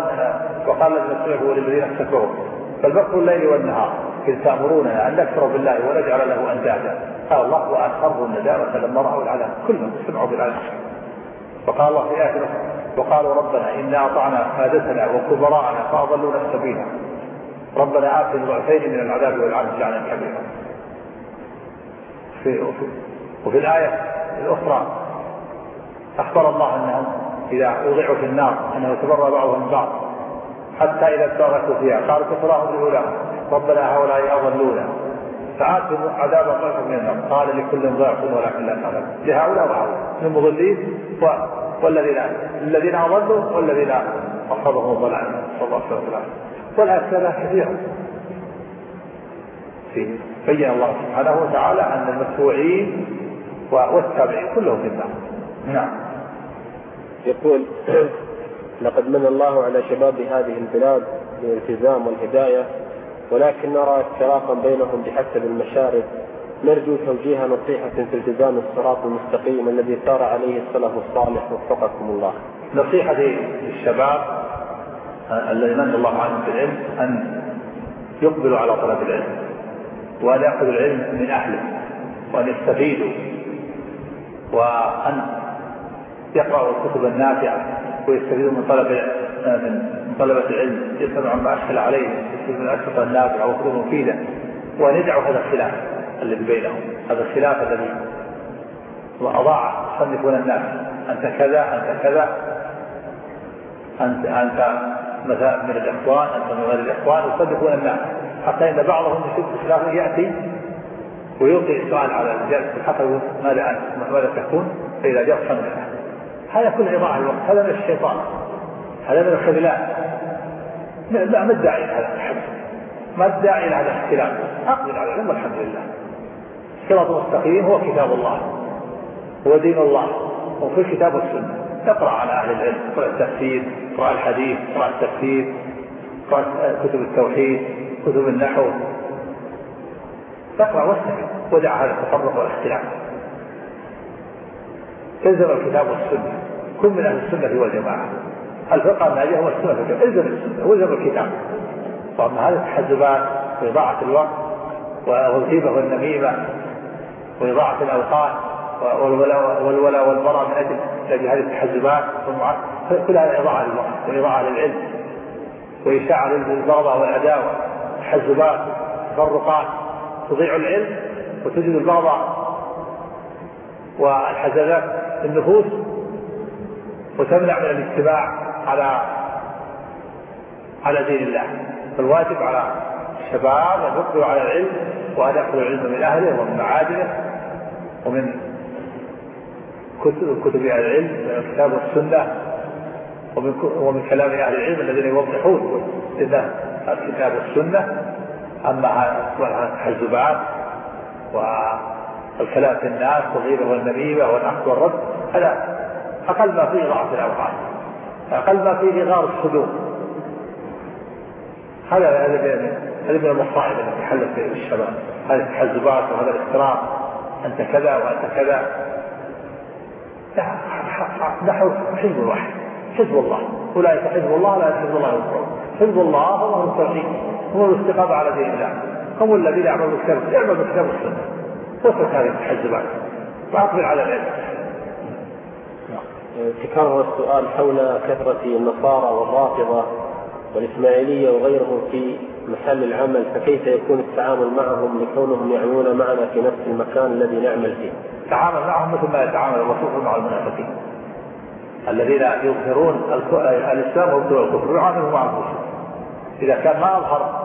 وقال الذين استضعفوا للذين بل مكر الليل والنهار إذ تأمروننا أن نكفر بالله ونجعل له أندادا. قال الله وأسروا الندامة لما رأوا العذاب. كلهم سمعوا بالعذاب. وقال الله في آية وقالوا ربنا إنا أطعنا سادتنا وكبراءنا فأضلونا السبيل. ربنا آتنا ضعفين من العذاب والعذاب جعلنا كبيرا في وفي, وفي الآية الأخرى أخبر الله أنهم إذا وضعوا في النار أنه يتبرأ بعضهم بعض حتى إذا اداركوا فيها. قالوا كفراهم الأولى. ربنا هؤلاء أضلونا فآتهم عذابا ضعفا من النار. قال لكل ضعف ولكن لا تعلم. لهؤلاء وهؤلاء المضلين والذين الذين أضلوا والذين أصابهم الضلال. الله عليه وسلم والأمثلة كثيرة. فيه بين الله سبحانه وتعالى أن المتبوعين والتابعين كلهم في النار. نعم. يقول لقد من الله على شباب هذه البلاد بالالتزام والهداية ولكن نرى اختلافا بينهم بحسب المشارب نرجو توجيه نصيحة في التزام الصراط المستقيم الذي سار عليه السلف الصالح وفقكم الله. نصيحتي للشباب الذي من الله عنهم بالعلم أن يقبلوا على طلب العلم وأن يأخذوا العلم من أهله وأن يستفيدوا وأن يقرأوا الكتب النافعة ويستفيدون من طلب من طلبة العلم يستمعون ما أشكل عليه يستفيدون من الأشرطة النافعة وكتب مفيدة. وأن يدعوا هذا الخلاف الذي بينهم هذا الخلاف الذي وأضاع يصنفون الناس. أنت كذا أنت كذا أنت أنت مثلا من الإخوان أنت من غير الإخوان يصنفون الناس. حتى إن بعضهم يشوف الخلاف يأتي ويلقي السؤال على الجالس يقول ماذا أنت؟ ماذا تكون؟ فإذا جاء صنف هذا كله إضاعة الوقت هذا من الشيطان هذا من الخذلان. لا ما الداعي هذا ما الداعي إلى هذا الاختلاف؟ أقبل على العلم والحمد لله. الصراط المستقيم هو كتاب الله هو دين الله وفي الكتاب والسنة اقرأ على أهل العلم اقرأ التفسير اقرأ الحديث اقرأ التفسير اقرأ كتب التوحيد كتب النحو. اقرأ واستمع ودع هذا التفرق والاختلاف. الزم الكتاب والسنة. كن من أهل السنة والجماعة. الفقه الناجية هو والجماعة. الزم السنة والزم الكتاب. وأما هذه التحزبات وإضاعة الوقت والغيبة والنميمة وإضاعة الأوقات والولاء والبراء من أجل هذه التحزبات كل هذا إضاعة للوقت وإضاعة للعلم. وإشاعة للبغضاء والعداوة. تحزبات تفرقات. تضيع العلم وتجد البغضاء والحزازات في النفوس وتمنع من الاجتماع على على دين الله. فالواجب على الشباب أن يقبلوا على العلم وأن يأخذوا العلم من أهله ومن معادنه ومن كتب أهل العلم من الكتاب والسنة ومن ومن كلام أهل العلم الذين يوضحون لله الكتاب والسنة. أما التحزبات والكلام في الناس والغيبة والنميمة والاخذ والرد هذا أقل ما فيه ضعف الأوقات أقل ما فيه غار الصدور. هذا هذا من المصائب التي حلت في الشباب. هذه التحزبات وهذا الاحترام. أنت كذا وأنت كذا. نحو حزب واحد. حزب الله. أولئك حزب الله لا حزب الله ينصرون حزب الله هم التوحيد هم الاستقامة على دين الله. هم الذين يعملون الكتاب يعملوا الكتاب والسنة. واترك هذه التحزبات وأقبل على العلم تكرر السؤال حول كثرة النصارى والرافضة والإسماعيلية وغيرهم في محل العمل فكيف يكون التعامل معهم لكونهم يعملون معنا في نفس المكان الذي نعمل فيه؟ التعامل معهم مثل ما يتعامل الرسول مع المنافقين الذين يظهرون الإسلام ويبطلون الكفر يعاملهم مع الكفر. إذا كان ما أظهر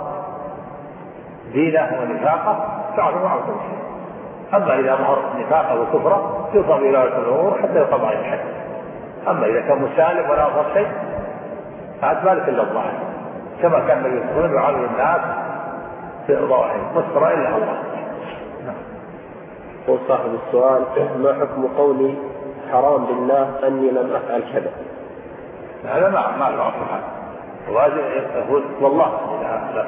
دينه ونفاقه فعلوا معه الكفر أما إذا ظهر نفاقه وكفره يصاب إلى الأمور حتى يقام عليه الحد أما إذا كان مسالم ولا اظهر شيء فعاد مالك إلا الظاهر. كما كان النبي صلى الله عليه وسلم يعامل الناس في ظواهر مسترى إلا الله. يقول صاحب السؤال ما حكم قولي حرام بالله أني لم أفعل كذا؟ هذا ما ما له أصل واجب والله لا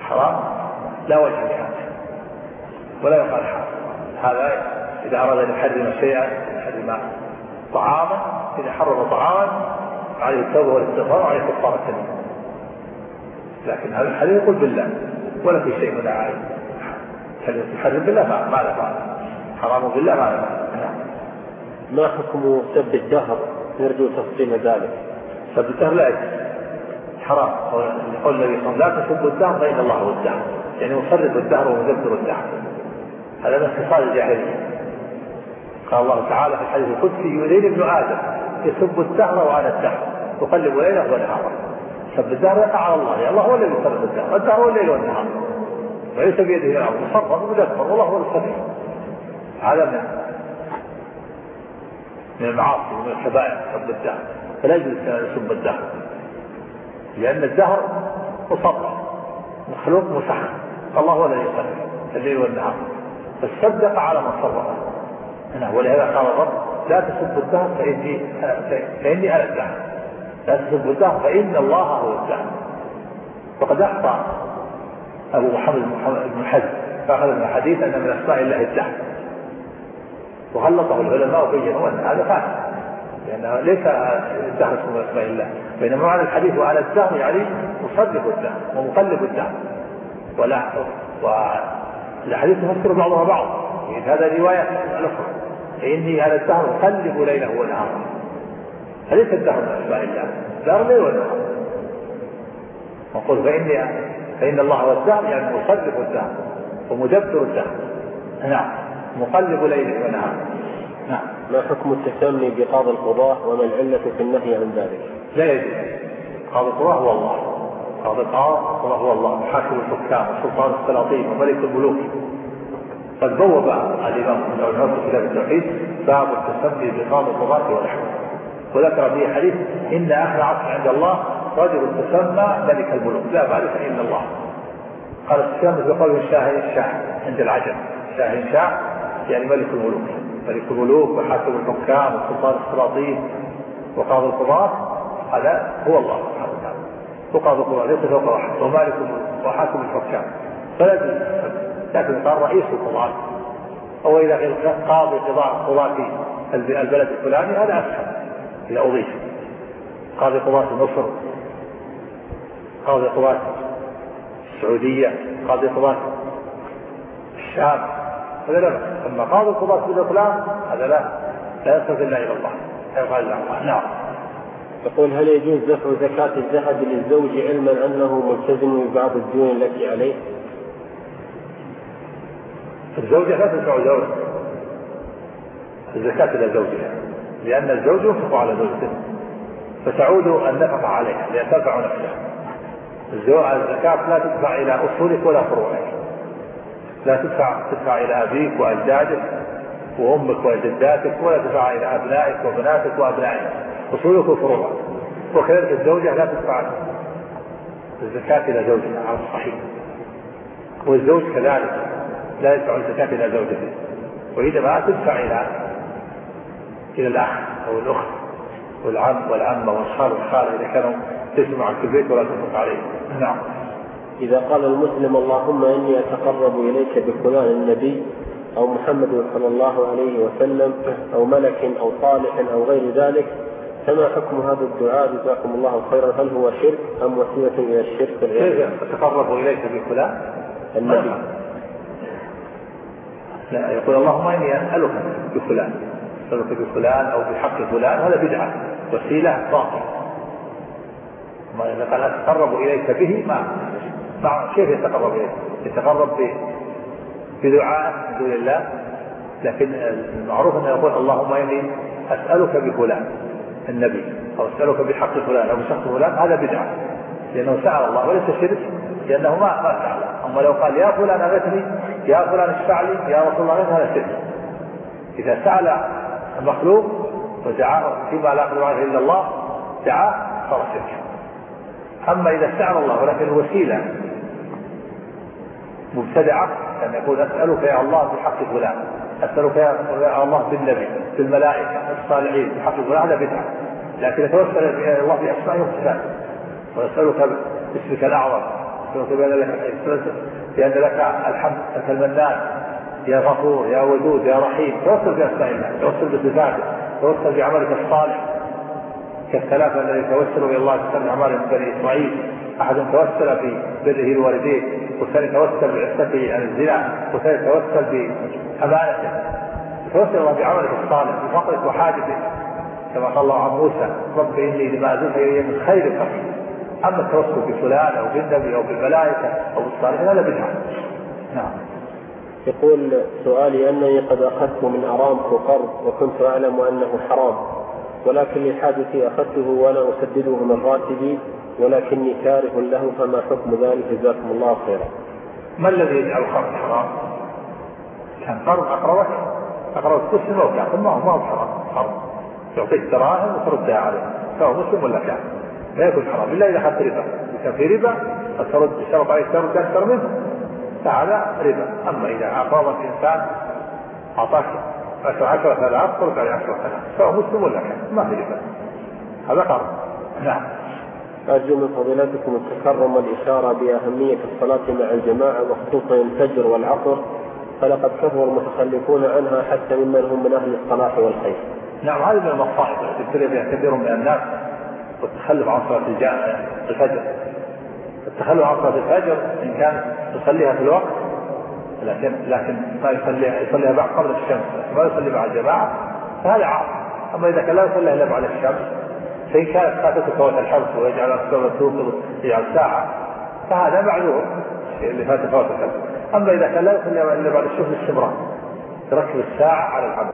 حرام لا وجه لهذا. ولا يقال حرام. هذا إذا أراد أن يحرم شيئا يحرم طعاما. إذا حرم طعاما عليه التوبة والاستغفار وعليه كفاره اليمين لكن هذا الحديث يقول بالله ولا في شيء من عائد يحرم بالله ما ما له حرام بالله ما له نعم. ما حكم سب الدهر؟ نرجو تفصيل ذلك. سب الدهر لا يجوز. حرام. يقول النبي صلى الله عليه وسلم لا تسبوا الدهر فإن الله هو الدهر. يعني مصرف الدهر ومدبر الدهر. هذا من خصال الجاهليه قال الله تعالى في الحديث القدسي يؤذيني ابن آدم يسب الدهر وأنا الدهر تقلب ليله ونهارا سب الدهر يقع على الله الله هو الذي يصرف الدهر الدهر هو الليل والنهار. وليس بيده الامر مصرف مدبر والله هو السبيل هذا من من المعاصي ومن الكبائر سب الدهر. فلا يجوز يسب الدهر. لأن الدهر مصرف مخلوق مسخر الله هو الذي يصرف الليل والنهار. يقع على من صرفه نعم ولهذا قال الرب لا تسبوا الدهر فإني فإني أنا الدهر. لا تسبوا الدهر فإن الله هو الدهر. وقد أخطأ أبو محمد بن حزم فأخذ من الحديث أن من أسماء الله الدهر. وغلطه العلماء وبينوا أن هذا فاسد لأنه ليس الدهر اسم من أسماء الله بينما معنى الحديث وعلى الدهر يعني مصدق الدهر ومقلب الدهر. ولا والأحاديث تفسر بعضها بعض. يعني هذا رواية الأخرى فإني على الدهر أقلب ليله ونهاره فليس الدهر من أسماء الله؟ الدهر الليل والنهار. نقول فإني فإن الله هو الدهر يعني مصدق الدهر ومدبر الدهر. نعم. مقلب ليله ونهاره نعم. ما حكم التسمي بقاضي القضاة وما العلة في النهي عن ذلك؟ لا يجوز. قاضي القضاة هو الله. قاضي القضاة هو الله حاكم الحكام وسلطان السلاطين وملك الملوك. قد بوب الإمام ابن في كتاب التوحيد باب التسمي بقاضي القضاة ونحوه وذكر فيه حديث إن اخر عصر عند الله رجل تسمى ملك الملوك. لا بال فان الله. قال التسمي بقول شاه الشاه عند العجم. شاه شاه يعني ملك الملوك. ملك الملوك وحاكم الحكام وسلطان السلاطين وقاضي القضاة هذا هو الله. القضاة ليس فوق واحد ومالك وحاكم الحكام. فلا لكن قال رئيس القضاة إذا قيل قاضي قضاء قضاة البلد الفلاني هذا أسهل. إذا أضيف. قاضي قضاة مصر قاضي قضاة السعودية قاضي قضاة الشام هذا لا أما قاضي القضاة فلان هذا لا لا يصرف إلا إلى الله. لا يقال إلا الله. نعم. يقول هل يجوز دفع زكاة الذهب للزوج علما أنه ملتزم ببعض الديون التي عليه؟ الزوجة لا تدفع زوجها. الزكاة إلى زوجها. لأن الزوج ينفق على زوجته. فتعود النفقة عليها لأن تنفع نفسها الزكاة لا تدفع إلى أصولك ولا فروعك. لا تدفع تدفع إلى أبيك وأجدادك وأمك وجداتك ولا تدفع إلى أبنائك وبناتك وأبنائك. أصولك وفروعك وكذلك الزوجة لا تدفع الزكاة إلى زوجها على الصحيح. والزوج كذلك لا يدفع الزكاة إلى زوجته. وإنما تدفع إلى إلى الأخ أو الأخت والعم والعمة والخال والخالة إذا كانوا ليسوا في البيت ولا تنفق عليهم نعم. إذا قال المسلم اللهم إني أتقرب إليك بفلان النبي أو محمد صلى الله عليه وسلم أو ملك أو صالح أو غير ذلك فما حكم هذا الدعاء جزاكم الله خيرا؟ هل هو شرك أم وسيلة إلى الشرك كيف أتقرب إليك بفلان؟ النبي. لا يقول اللهم إني أسألك بفلان. أسألك بفلان أو بحق فلان هذا بدعة. وسيلة باطلة. ما إذا قال أتقرب إليك به ما مع كيف يتقرب إليه؟ يتقرب بدعاء من دون الله. لكن المعروف انه يقول اللهم إني أسألك بفلان. النبي. أو اسالك بحق فلان أو بشخص فلان هذا بدعة. لأنه سأل الله وليس شرك لأنه ما ما سأل. أما لو قال يا فلان أغثني يا فلان اشفع لي يا رسول الله هذا شرك. إذا سأل المخلوق ودعاه فيما لا يقدر عليه إلا الله دعاه صار شركا أما إذا سأل الله ولكن الوسيلة مبتدعة كان يقول أسألك يا الله بحق فلان أسألك يا الله بالنبي بالملائكة الصالحين فلان هذا بدعة. لكن يتوسل الله بأسمائه وصفاته ويسألك باسمك الأعظم. يسألك بأن لك بأن لك الحمد أنت المنان. يا غفور يا ودود يا رحيم. توسل بأسماء الله توسل بصفاته توسل بعملك الصالح. كالثلاثة الذي توسلوا إلى الله بسبب أعمال بني إسرائيل. أحد توسل في بره الوالدين والثاني توسل بعفته عن الزنا والثالث توسل بأمانته الله بعملك الصالح بفقرك وحاجتك كما قال الله عن موسى رب إني لما أزلت إلي من خير فقير. أما التوسل بفلان أو بالنبي أو بالملائكة أو بالصالحين هذا بدعة. نعم. يقول سؤالي أنني قد أخذت من أرامكو قرض وكنت أعلم أنه حرام ولكن لحاجتي أخذته وأنا أسدده من راتبي ولكني كاره له فما حكم ذلك؟ جزاكم الله خيرا. ما الذي يجعل الخمر حرام؟ كان قرض اقرضك اقرض مسلم أو كافر ما هو ما هو حرام قرض يعطيك دراهم وتردها عليه. سواء مسلم ولا كافر. لا يكون حرام إلا إذا اخذت ربا. إذا في ربا فترد شرط عليك ترد أكثر منه. فهذا ربا. أما إذا اقرضك انسان أعطاك عشرة آلاف ترد عليه عشرة آلاف. سواء مسلم ولا كافر ما في ربا. هذا قرض. نعم. أرجو من فضيلتكم التكرم والإشارة بأهمية الصلاة مع الجماعة وخصوصا الفجر والعصر. فلقد كثر المتخلفون عنها حتى ممن هم من أهل الصلاح والخير. نعم هذه من المصائب التي كثير من الناس والتخلف عن صلاة الفجر. التخلف عن صلاة الفجر إن كان يصليها في الوقت لكن لكن ما يصليها يصليها بعد قبل الشمس. ما يصلي مع الجماعة فهذا عاصي أما إذا كان لا يصليها إلا بعد الشمس فإن كانت فاتته فوات الحرف ويجعل الصلاة توصل يجعل ساعة فهذا معذور اللي فات فوات الحرف أما إذا كان لا يصلي إلا بعد الشهر الاستمرار تركب الساعة على العمل.